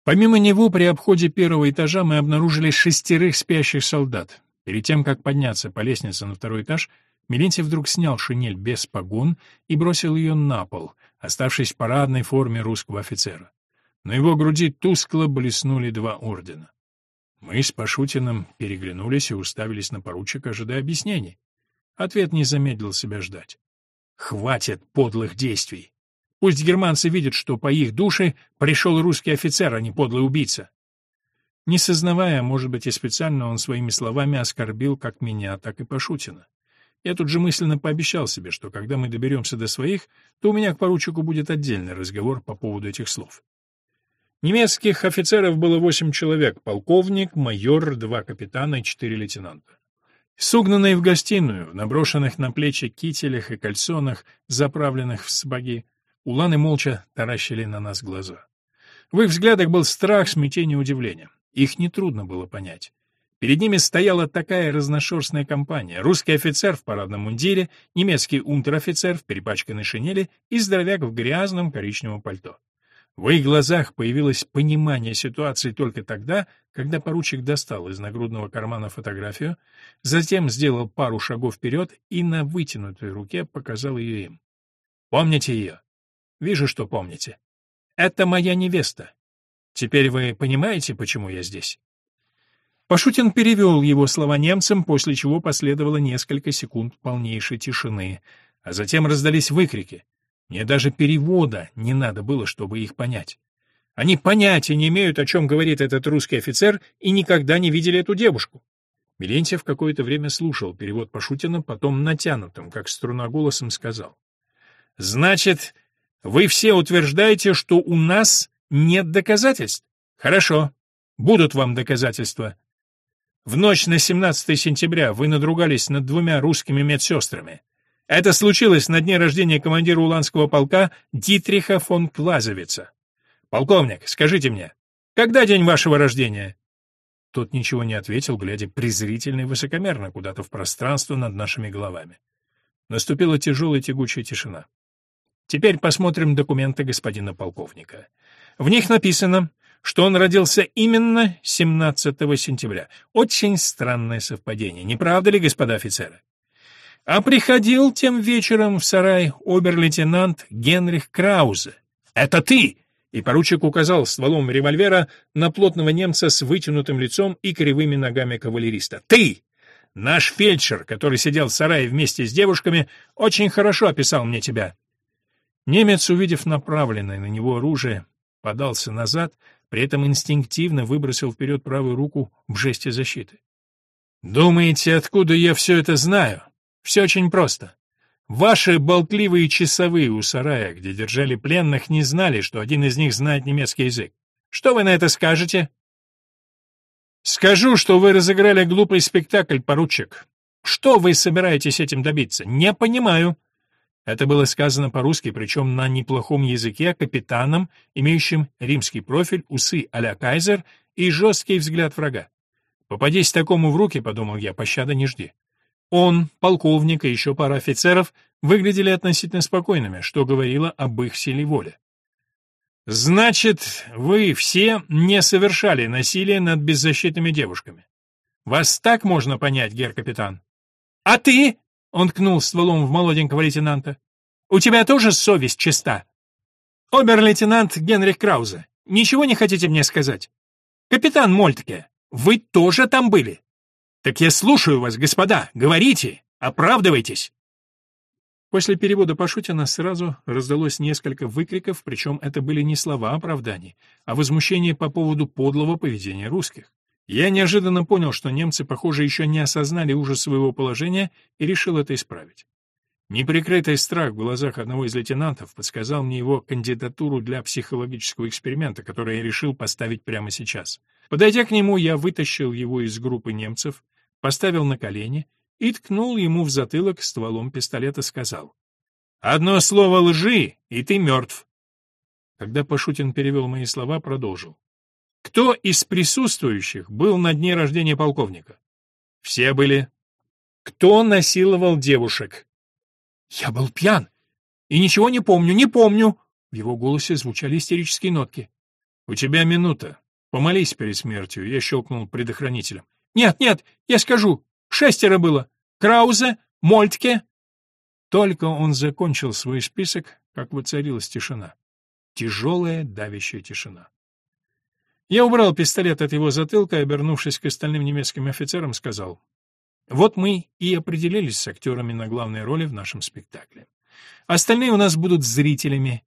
Помимо него, при обходе первого этажа мы обнаружили шестерых спящих солдат. Перед тем, как подняться по лестнице на второй этаж, Милентий вдруг снял шинель без погон и бросил ее на пол, оставшись в парадной форме русского офицера. На его груди тускло блеснули два ордена. Мы с Пашутиным переглянулись и уставились на поручика, ожидая объяснений. Ответ не замедлил себя ждать. «Хватит подлых действий! Пусть германцы видят, что по их душе пришел русский офицер, а не подлый убийца!» Не сознавая, может быть, и специально он своими словами оскорбил как меня, так и Пашутина. Я тут же мысленно пообещал себе, что когда мы доберемся до своих, то у меня к поручику будет отдельный разговор по поводу этих слов. Немецких офицеров было восемь человек, полковник, майор, два капитана и четыре лейтенанта. Сугнанные в гостиную, в наброшенных на плечи кителях и кальсонах, заправленных в сапоги, уланы молча таращили на нас глаза. В их взглядах был страх, смятение, удивление. Их нетрудно было понять. Перед ними стояла такая разношерстная компания. Русский офицер в парадном мундире, немецкий унтер-офицер в перепачканной шинели и здоровяк в грязном коричневом пальто. В их глазах появилось понимание ситуации только тогда, когда поручик достал из нагрудного кармана фотографию, затем сделал пару шагов вперед и на вытянутой руке показал ее им. «Помните ее?» «Вижу, что помните. Это моя невеста. Теперь вы понимаете, почему я здесь?» Пашутин перевел его слова немцам, после чего последовало несколько секунд полнейшей тишины, а затем раздались выкрики. Мне даже перевода не надо было, чтобы их понять. Они понятия не имеют, о чем говорит этот русский офицер, и никогда не видели эту девушку. Милентьев какое-то время слушал перевод Пашутина, потом натянутым, как струна голосом, сказал. «Значит, вы все утверждаете, что у нас нет доказательств? Хорошо, будут вам доказательства. В ночь на 17 сентября вы надругались над двумя русскими медсестрами. Это случилось на дне рождения командира Уланского полка Дитриха фон Клазовица. Полковник, скажите мне, когда день вашего рождения? Тот ничего не ответил, глядя презрительно и высокомерно куда-то в пространство над нашими головами. Наступила тяжелая тягучая тишина. Теперь посмотрим документы господина полковника. В них написано, что он родился именно 17 сентября. Очень странное совпадение, не правда ли, господа офицеры? А приходил тем вечером в сарай обер-лейтенант Генрих Краузе. «Это ты!» И поручик указал стволом револьвера на плотного немца с вытянутым лицом и кривыми ногами кавалериста. «Ты!» Наш фельдшер, который сидел в сарае вместе с девушками, очень хорошо описал мне тебя. Немец, увидев направленное на него оружие, подался назад, при этом инстинктивно выбросил вперед правую руку в жесте защиты. «Думаете, откуда я все это знаю?» Все очень просто. Ваши болтливые часовые у сарая, где держали пленных, не знали, что один из них знает немецкий язык. Что вы на это скажете? Скажу, что вы разыграли глупый спектакль, поручик. Что вы собираетесь этим добиться? Не понимаю. Это было сказано по-русски, причем на неплохом языке, капитаном, имеющим римский профиль, усы а-ля кайзер и жесткий взгляд врага. Попадись такому в руки, подумал я, пощады не жди. Он, полковник и еще пара офицеров выглядели относительно спокойными, что говорило об их силе воли. «Значит, вы все не совершали насилие над беззащитными девушками. Вас так можно понять, гер-капитан?» «А ты?» — он ткнул стволом в молоденького лейтенанта. «У тебя тоже совесть чиста?» «Обер-лейтенант Генрих Краузе, ничего не хотите мне сказать?» «Капитан Мольтке, вы тоже там были?» «Так я слушаю вас, господа! Говорите! Оправдывайтесь!» После перевода Пашутина сразу раздалось несколько выкриков, причем это были не слова оправданий, а возмущение по поводу подлого поведения русских. Я неожиданно понял, что немцы, похоже, еще не осознали ужас своего положения и решил это исправить. Неприкрытый страх в глазах одного из лейтенантов подсказал мне его кандидатуру для психологического эксперимента, который я решил поставить прямо сейчас. Подойдя к нему, я вытащил его из группы немцев, поставил на колени и ткнул ему в затылок стволом пистолета, сказал. «Одно слово лжи, и ты мертв». Когда Пашутин перевел мои слова, продолжил. «Кто из присутствующих был на дне рождения полковника?» «Все были». «Кто насиловал девушек?» «Я был пьян и ничего не помню, не помню!» В его голосе звучали истерические нотки. «У тебя минута. Помолись перед смертью», — я щелкнул предохранителем. Нет, нет, я скажу. Шестеро было. Краузе, Мольтке. Только он закончил свой список, как воцарилась тишина. Тяжелая, давящая тишина. Я убрал пистолет от его затылка и, обернувшись к остальным немецким офицерам, сказал, «Вот мы и определились с актерами на главной роли в нашем спектакле. Остальные у нас будут зрителями.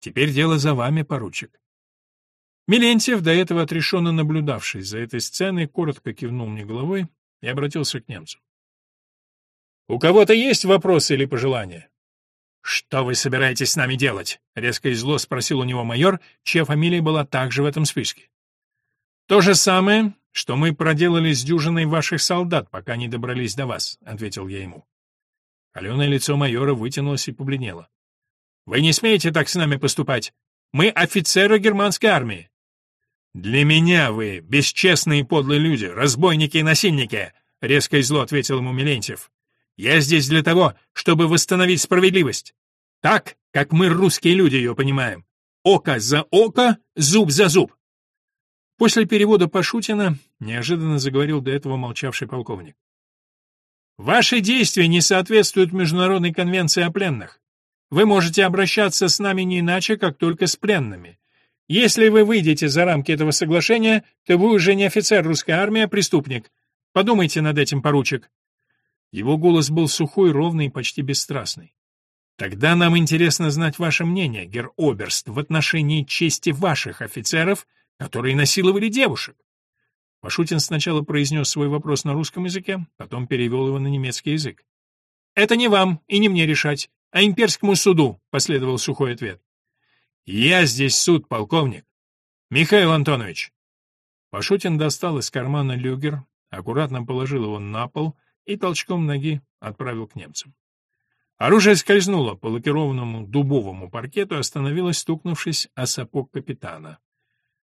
Теперь дело за вами, поручик. Милентьев, до этого отрешенно наблюдавший за этой сценой, коротко кивнул мне головой и обратился к немцу. У кого-то есть вопросы или пожелания? «Что вы собираетесь с нами делать?» — резко и зло спросил у него майор, чья фамилия была также в этом списке. «То же самое, что мы проделали с дюжиной ваших солдат, пока не добрались до вас», — ответил я ему. Холеное лицо майора вытянулось и побледнело. «Вы не смеете так с нами поступать. Мы офицеры германской армии». «Для меня вы бесчестные и подлые люди, разбойники и насильники», — резко и зло ответил ему Милентьев. «Я здесь для того, чтобы восстановить справедливость. Так, как мы, русские люди, ее понимаем. Око за око, зуб за зуб. После перевода Пашутина неожиданно заговорил до этого молчавший полковник. Ваши действия не соответствуют Международной конвенции о пленных. Вы можете обращаться с нами не иначе, как только с пленными. Если вы выйдете за рамки этого соглашения, то вы уже не офицер русской армии, а преступник. Подумайте над этим, поручик. Его голос был сухой, ровный и почти бесстрастный. Тогда нам интересно знать ваше мнение, гер Оберст, в отношении чести ваших офицеров, которые насиловали девушек. Пашутин сначала произнес свой вопрос на русском языке, потом перевел его на немецкий язык. «Это не вам и не мне решать, а имперскому суду», — последовал сухой ответ. «Я здесь суд, полковник. Михаил Антонович». Пашутин достал из кармана люгер, аккуратно положил его на пол и толчком ноги отправил к немцам. Оружие скользнуло по лакированному дубовому паркету и остановилось, стукнувшись о сапог капитана.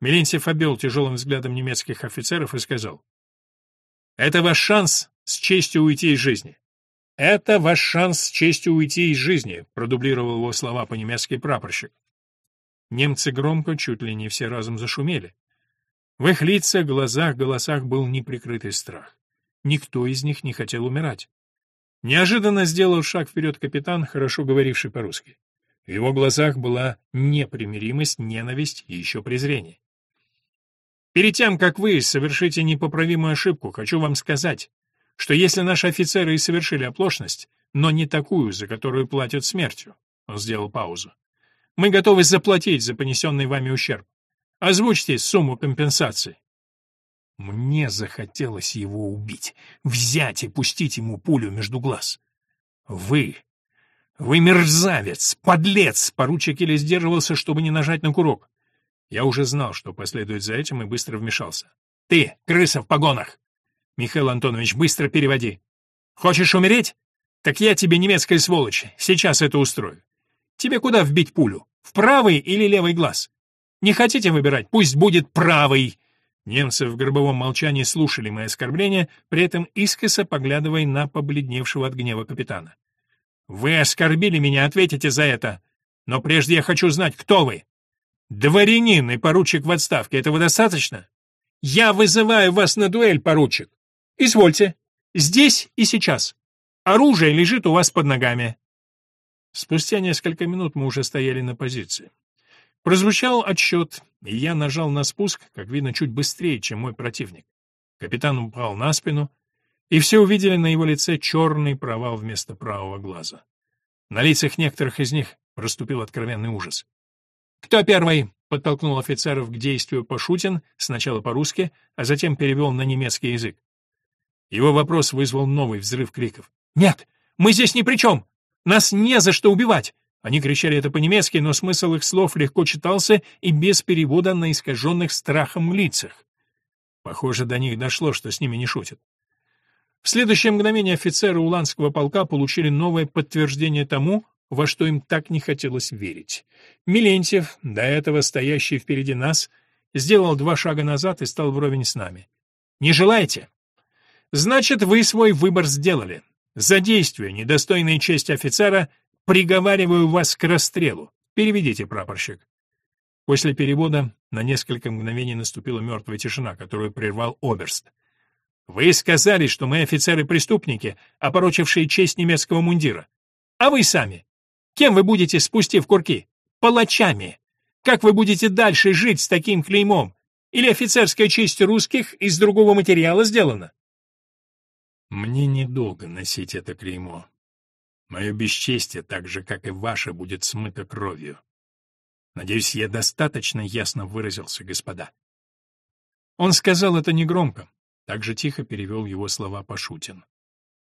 Милентьев обвел тяжелым взглядом немецких офицеров и сказал. «Это ваш шанс с честью уйти из жизни». «Это ваш шанс с честью уйти из жизни», — продублировал его слова по-немецки прапорщик. Немцы громко, чуть ли не все разом зашумели. В их лицах, глазах, голосах был неприкрытый страх. Никто из них не хотел умирать. Неожиданно сделал шаг вперед капитан, хорошо говоривший по-русски. В его глазах была непримиримость, ненависть и еще презрение. «Перед тем, как вы совершите непоправимую ошибку, хочу вам сказать, что если наши офицеры и совершили оплошность, но не такую, за которую платят смертью», — он сделал паузу, — «мы готовы заплатить за понесенный вами ущерб. Озвучьте сумму компенсации». Мне захотелось его убить, взять и пустить ему пулю между глаз. Вы... Вы мерзавец, подлец! Поручик еле сдерживался, чтобы не нажать на курок. Я уже знал, что последует за этим, и быстро вмешался. Ты, крыса в погонах! Михаил Антонович, быстро переводи. Хочешь умереть? Так я тебе немецкая сволочь, сейчас это устрою. Тебе куда вбить пулю? В правый или левый глаз? Не хотите выбирать? Пусть будет правый. Немцы в гробовом молчании слушали мои оскорбления, при этом искоса поглядывая на побледневшего от гнева капитана. «Вы оскорбили меня, ответите за это. Но прежде я хочу знать, кто вы. Дворянин и поручик в отставке, этого достаточно? Я вызываю вас на дуэль, поручик. Извольте. Здесь и сейчас. Оружие лежит у вас под ногами». Спустя несколько минут мы уже стояли на позиции. Прозвучал отсчет, и я нажал на спуск, как видно, чуть быстрее, чем мой противник. Капитан упал на спину, и все увидели на его лице черный провал вместо правого глаза. На лицах некоторых из них проступил откровенный ужас. «Кто первый?» — подтолкнул офицеров к действию Пашутин, сначала по-русски, а затем перевел на немецкий язык. Его вопрос вызвал новый взрыв криков. «Нет, мы здесь ни при чем! Нас не за что убивать! Они кричали это по-немецки, но смысл их слов легко читался и без перевода на искаженных страхом лицах. Похоже, до них дошло, что с ними не шутят. В следующее мгновение офицеры Уланского полка получили новое подтверждение тому, во что им так не хотелось верить. Милентьев, до этого стоящий впереди нас, сделал два шага назад и стал вровень с нами. «Не желаете?» «Значит, вы свой выбор сделали. За действие, недостойные чести офицера, Приговариваю вас к расстрелу. Переведите, прапорщик. После перевода на несколько мгновений наступила мертвая тишина, которую прервал Оберст. Вы сказали, что мы офицеры-преступники, опорочившие честь немецкого мундира. А вы сами? Кем вы будете, спустив курки? Палачами. Как вы будете дальше жить с таким клеймом? Или офицерская честь русских из другого материала сделана? Мне недолго носить это клеймо. Мое бесчестие, так же, как и ваше, будет смыто кровью. Надеюсь, я достаточно ясно выразился, господа. Он сказал это негромко, так же тихо перевел его слова Пашутин.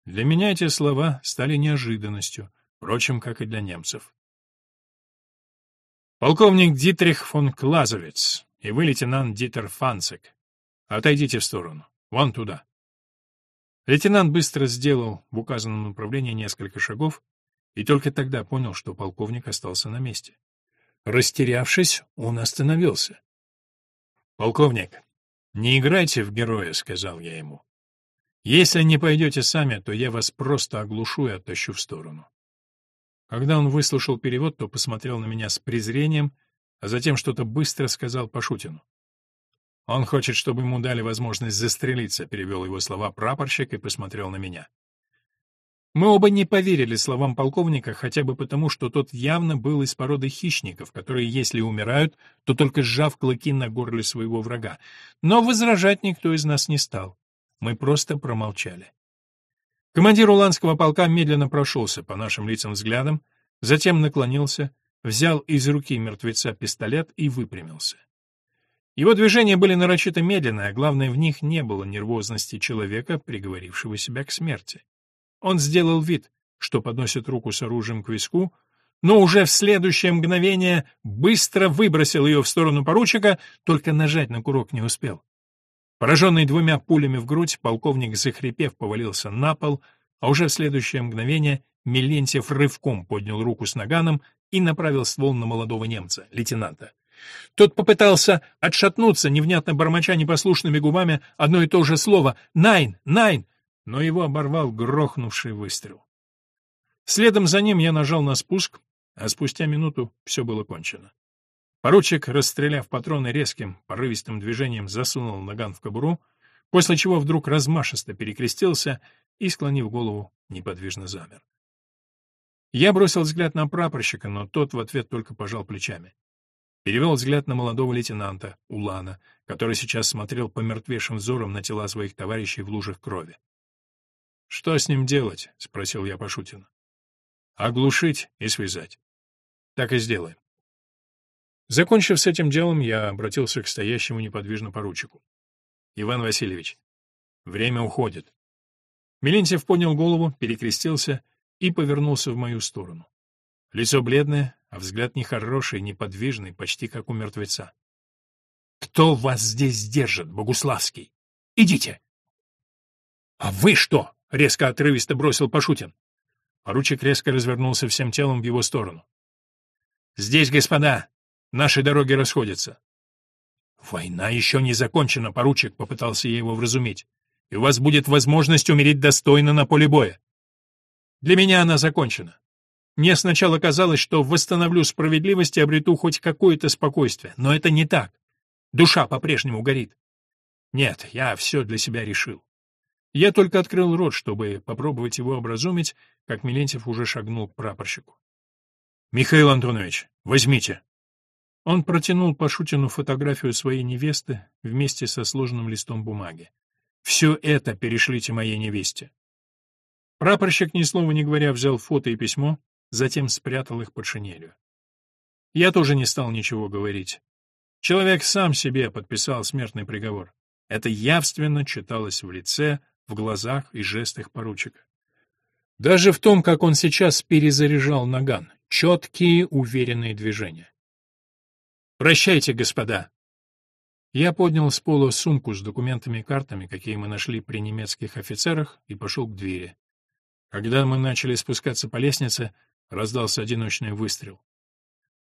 Для меня эти слова стали неожиданностью, впрочем, как и для немцев. Полковник Дитрих фон Клазовец и вы, лейтенант Дитер Фанцек. Отойдите в сторону. Вон туда. Лейтенант быстро сделал в указанном направлении несколько шагов и только тогда понял, что полковник остался на месте. Растерявшись, он остановился. «Полковник, не играйте в героя», — сказал я ему. «Если не пойдете сами, то я вас просто оглушу и оттащу в сторону». Когда он выслушал перевод, то посмотрел на меня с презрением, а затем что-то быстро сказал Пашутину. «Он хочет, чтобы ему дали возможность застрелиться», — перевел его слова прапорщик и посмотрел на меня. Мы оба не поверили словам полковника, хотя бы потому, что тот явно был из породы хищников, которые, если умирают, то только сжав клыки на горле своего врага. Но возражать никто из нас не стал. Мы просто промолчали. Командир уланского полка медленно прошелся по нашим лицам взглядом, затем наклонился, взял из руки мертвеца пистолет и выпрямился. Его движения были нарочито медленные, а главное, в них не было нервозности человека, приговорившего себя к смерти. Он сделал вид, что подносит руку с оружием к виску, но уже в следующее мгновение быстро выбросил ее в сторону поручика, только нажать на курок не успел. Пораженный двумя пулями в грудь, полковник, захрипев, повалился на пол, а уже в следующее мгновение Мелентьев рывком поднял руку с наганом и направил ствол на молодого немца, лейтенанта. Тот попытался отшатнуться, невнятно бормоча непослушными губами одно и то же слово «Найн! Найн!», но его оборвал грохнувший выстрел. Следом за ним я нажал на спуск, а спустя минуту все было кончено. Поручик, расстреляв патроны резким, порывистым движением, засунул наган в кобуру, после чего вдруг размашисто перекрестился и, склонив голову, неподвижно замер. Я бросил взгляд на прапорщика, но тот в ответ только пожал плечами. Перевел взгляд на молодого лейтенанта, Улана, который сейчас смотрел помертвевшим взором на тела своих товарищей в лужах крови. «Что с ним делать?» — спросил я Пашутина. «Оглушить и связать. Так и сделаем». Закончив с этим делом, я обратился к стоящему неподвижно поручику. «Иван Васильевич, время уходит». Милентьев поднял голову, перекрестился и повернулся в мою сторону. Лицо бледное, а взгляд нехороший, неподвижный, почти как у мертвеца. «Кто вас здесь держит, Богуславский? Идите!» «А вы что?» — резко отрывисто бросил Пашутин. Поручик резко развернулся всем телом в его сторону. «Здесь, господа, наши дороги расходятся». «Война еще не закончена, поручик», — попытался я его вразумить. «И у вас будет возможность умереть достойно на поле боя. Для меня она закончена. Мне сначала казалось, что восстановлю справедливость и обрету хоть какое-то спокойствие, но это не так. Душа по-прежнему горит. Нет, я все для себя решил. Я только открыл рот, чтобы попробовать его образумить, как Милентьев уже шагнул к прапорщику. «Михаил Антонович, возьмите». Он протянул Пашутину фотографию своей невесты вместе со сложенным листом бумаги. «Все это перешлите моей невесте». Прапорщик, ни слова не говоря, взял фото и письмо, затем спрятал их под шинелью. Я тоже не стал ничего говорить. Человек сам себе подписал смертный приговор. Это явственно читалось в лице, в глазах и жестах поручика. Даже в том, как он сейчас перезаряжал наган, четкие, уверенные движения. «Прощайте, господа!» Я поднял с пола сумку с документами и картами, какие мы нашли при немецких офицерах, и пошел к двери. Когда мы начали спускаться по лестнице, раздался одиночный выстрел.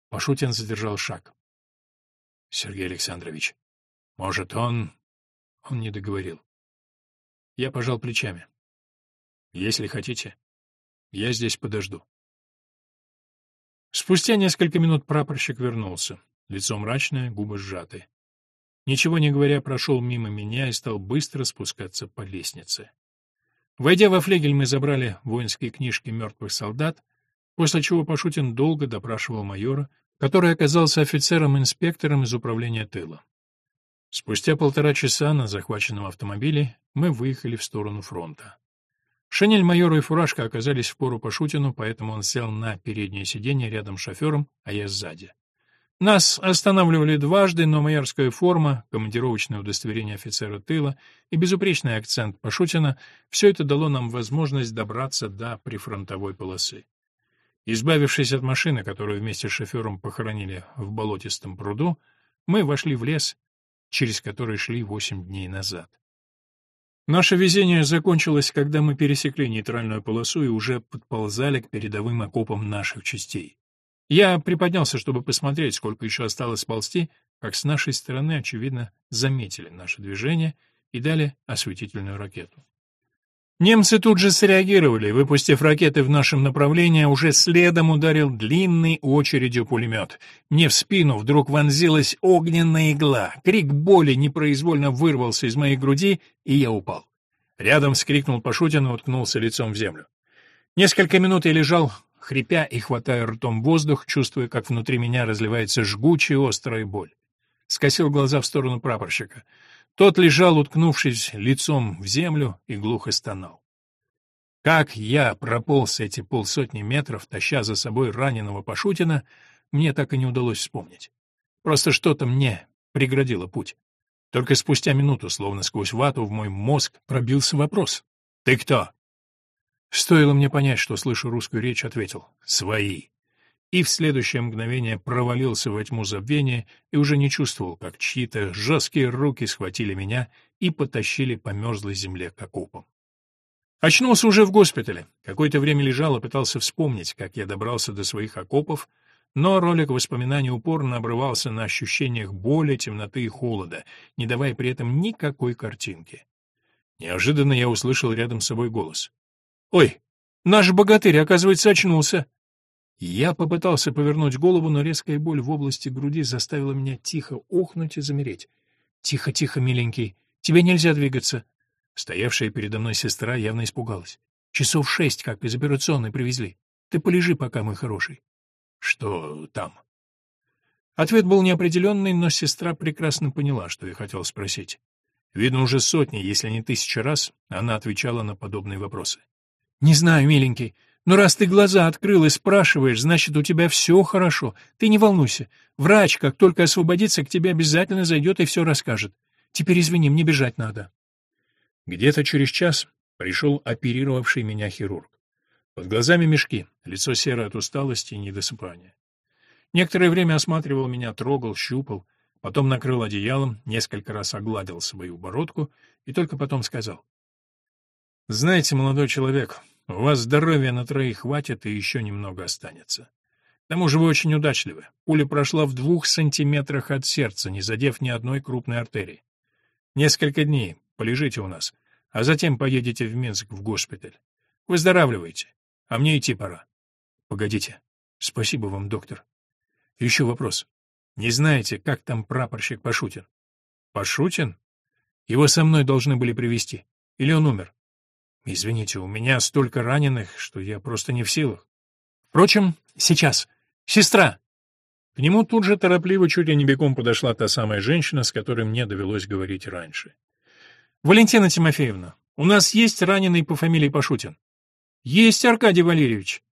Пашутин задержал шаг. — Сергей Александрович, может, он... Он не договорил. Я пожал плечами. Если хотите, я здесь подожду. Спустя несколько минут прапорщик вернулся. Лицо мрачное, губы сжаты. Ничего не говоря, прошел мимо меня и стал быстро спускаться по лестнице. Войдя во флегель, мы забрали воинские книжки мертвых солдат, после чего Пашутин долго допрашивал майора, который оказался офицером-инспектором из управления тыла. Спустя полтора часа на захваченном автомобиле мы выехали в сторону фронта. Шинель майора и фуражка оказались в пору Пашутину, поэтому он сел на переднее сиденье рядом с шофером, а я сзади. Нас останавливали дважды, но майорская форма, командировочное удостоверение офицера тыла и безупречный акцент Пашутина — все это дало нам возможность добраться до прифронтовой полосы. Избавившись от машины, которую вместе с шофером похоронили в болотистом пруду, мы вошли в лес, через который шли восемь дней назад. Наше везение закончилось, когда мы пересекли нейтральную полосу и уже подползали к передовым окопам наших частей. Я приподнялся, чтобы посмотреть, сколько еще осталось ползти, как с нашей стороны, очевидно, заметили наше движение и дали осветительную ракету. Немцы тут же среагировали, выпустив ракеты в нашем направлении, а уже следом ударил длинный очередью пулемет. Мне в спину вдруг вонзилась огненная игла. Крик боли непроизвольно вырвался из моей груди, и я упал. Рядом вскрикнул Пашутин и уткнулся лицом в землю. Несколько минут я лежал, хрипя и хватая ртом воздух, чувствуя, как внутри меня разливается жгучая острая боль. Скосил глаза в сторону прапорщика. Тот лежал, уткнувшись лицом в землю, и глухо стонал. Как я прополз эти полсотни метров, таща за собой раненого Пашутина, мне так и не удалось вспомнить. Просто что-то мне преградило путь. Только спустя минуту, словно сквозь вату, в мой мозг пробился вопрос. «Ты кто?» Стоило мне понять, что слышу русскую речь, ответил «Свои». И в следующее мгновение провалился во тьму забвения и уже не чувствовал, как чьи-то жесткие руки схватили меня и потащили по мерзлой земле к окопам. Очнулся уже в госпитале. Какое-то время лежал и пытался вспомнить, как я добрался до своих окопов, но ролик воспоминаний упорно обрывался на ощущениях боли, темноты и холода, не давая при этом никакой картинки. Неожиданно я услышал рядом с собой голос. «Ой, наш богатырь, оказывается, очнулся!» Я попытался повернуть голову, но резкая боль в области груди заставила меня тихо охнуть и замереть. «Тихо, тихо, миленький, тебе нельзя двигаться!» Стоявшая передо мной сестра явно испугалась. «Часов шесть, как из операционной привезли. Ты полежи пока, мой хороший». «Что там?» Ответ был неопределенный, но сестра прекрасно поняла, что я хотел спросить. Видно, уже сотни, если не тысячи раз, она отвечала на подобные вопросы. «Не знаю, миленький, но раз ты глаза открыл и спрашиваешь, значит, у тебя все хорошо. Ты не волнуйся. Врач, как только освободится, к тебе обязательно зайдет и все расскажет. Теперь извини, мне бежать надо». Где-то через час пришел оперировавший меня хирург. Под глазами мешки, лицо серое от усталости и недосыпания. Некоторое время осматривал меня, трогал, щупал, потом накрыл одеялом, несколько раз огладил свою бородку и только потом сказал. «Знаете, молодой человек, у вас здоровья на троих хватит и еще немного останется. К тому же вы очень удачливы. Пуля прошла в двух сантиметрах от сердца, не задев ни одной крупной артерии. Несколько дней полежите у нас, а затем поедете в Минск в госпиталь. Выздоравливайте, а мне идти пора. Погодите. Спасибо вам, доктор. Еще вопрос. Не знаете, как там прапорщик Пашутин? Пашутин? Его со мной должны были привести. Или он умер? Извините, у меня столько раненых, что я просто не в силах. Впрочем, сейчас. Сестра!» К нему тут же торопливо, чуть ли не бегом подошла та самая женщина, с которой мне довелось говорить раньше. «Валентина Тимофеевна, у нас есть раненый по фамилии Пашутин?» «Есть, Аркадий Валерьевич.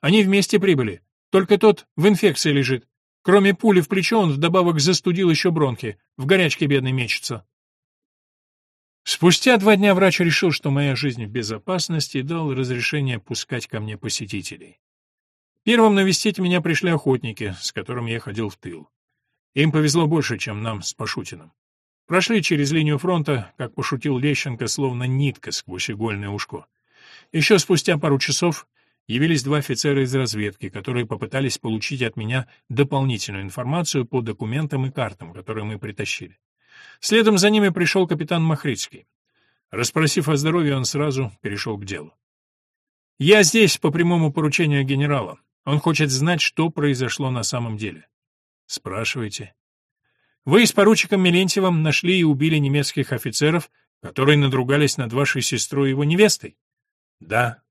Они вместе прибыли. Только тот в инфекции лежит. Кроме пули в плечо он вдобавок застудил еще бронхи. В горячке бедный мечется». Спустя два дня врач решил, что моя жизнь в безопасности, и дал разрешение пускать ко мне посетителей. Первым навестить меня пришли охотники, с которыми я ходил в тыл. Им повезло больше, чем нам с Пашутиным. Прошли через линию фронта, как пошутил Лещенко, словно нитка сквозь игольное ушко. Еще спустя пару часов явились два офицера из разведки, которые попытались получить от меня дополнительную информацию по документам и картам, которые мы притащили. Следом за ними пришел капитан Махрицкий. Расспросив о здоровье, он сразу перешел к делу. «Я здесь по прямому поручению генерала. Он хочет знать, что произошло на самом деле». «Спрашивайте». «Вы с поручиком Мелентьевым нашли и убили немецких офицеров, которые надругались над вашей сестрой и его невестой?» «Да».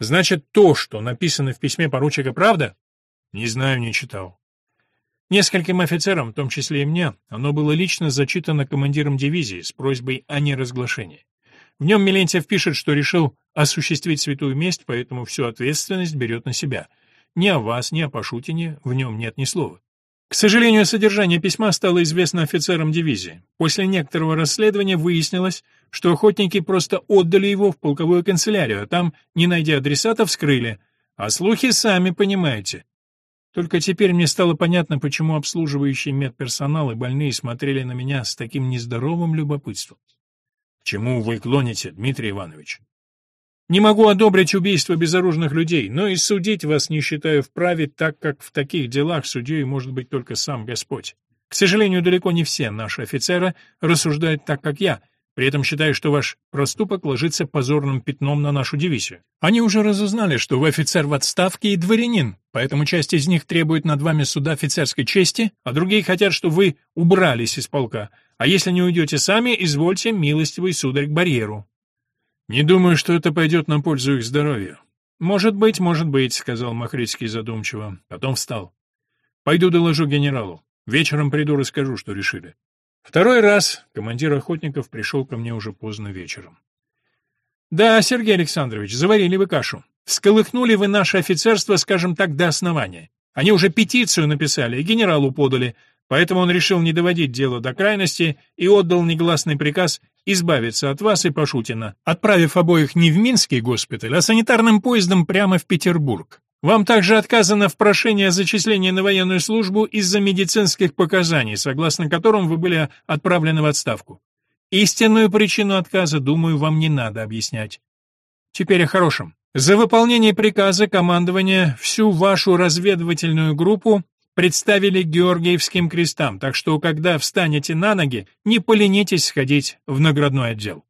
«Значит, то, что написано в письме поручика, правда?» «Не знаю, не читал». Нескольким офицерам, в том числе и мне, оно было лично зачитано командиром дивизии с просьбой о неразглашении. В нем Милентьев пишет, что решил осуществить святую месть, поэтому всю ответственность берет на себя. Ни о вас, ни о Пашутине в нем нет ни слова. К сожалению, содержание письма стало известно офицерам дивизии. После некоторого расследования выяснилось, что охотники просто отдали его в полковую канцелярию, а там, не найдя адресата, вскрыли. А слухи сами понимаете. Только теперь мне стало понятно, почему обслуживающий медперсонал и больные смотрели на меня с таким нездоровым любопытством. К чему вы клоните, Дмитрий Иванович? Не могу одобрить убийство безоружных людей, но и судить вас не считаю вправе, так как в таких делах судьей может быть только сам Господь. К сожалению, далеко не все наши офицеры рассуждают так, как я, при этом считаю, что ваш проступок ложится позорным пятном на нашу дивизию. Они уже разузнали, что вы офицер в отставке и дворянин, поэтому часть из них требует над вами суда офицерской чести, а другие хотят, чтобы вы убрались из полка. А если не уйдете сами, извольте, милостивый сударь, к барьеру. Не думаю, что это пойдет на пользу их здоровью. Может быть, может быть, сказал Махрицкий задумчиво, потом встал. Пойду доложу генералу. Вечером приду, расскажу, что решили. Второй раз командир охотников пришел ко мне уже поздно вечером. Да, Сергей Александрович, заварили вы кашу. Всколыхнули вы наше офицерство, скажем так, до основания. Они уже петицию написали и генералу подали, поэтому он решил не доводить дело до крайности и отдал негласный приказ избавиться от вас и Пашутина, отправив обоих не в Минский госпиталь, а санитарным поездом прямо в Петербург. Вам также отказано в прошении о зачислении на военную службу из-за медицинских показаний, согласно которым вы были отправлены в отставку. Истинную причину отказа, думаю, вам не надо объяснять. Теперь о хорошем. За выполнение приказа командования всю вашу разведывательную группу представили Георгиевским крестам, так что, когда встанете на ноги, не поленитесь сходить в наградной отдел.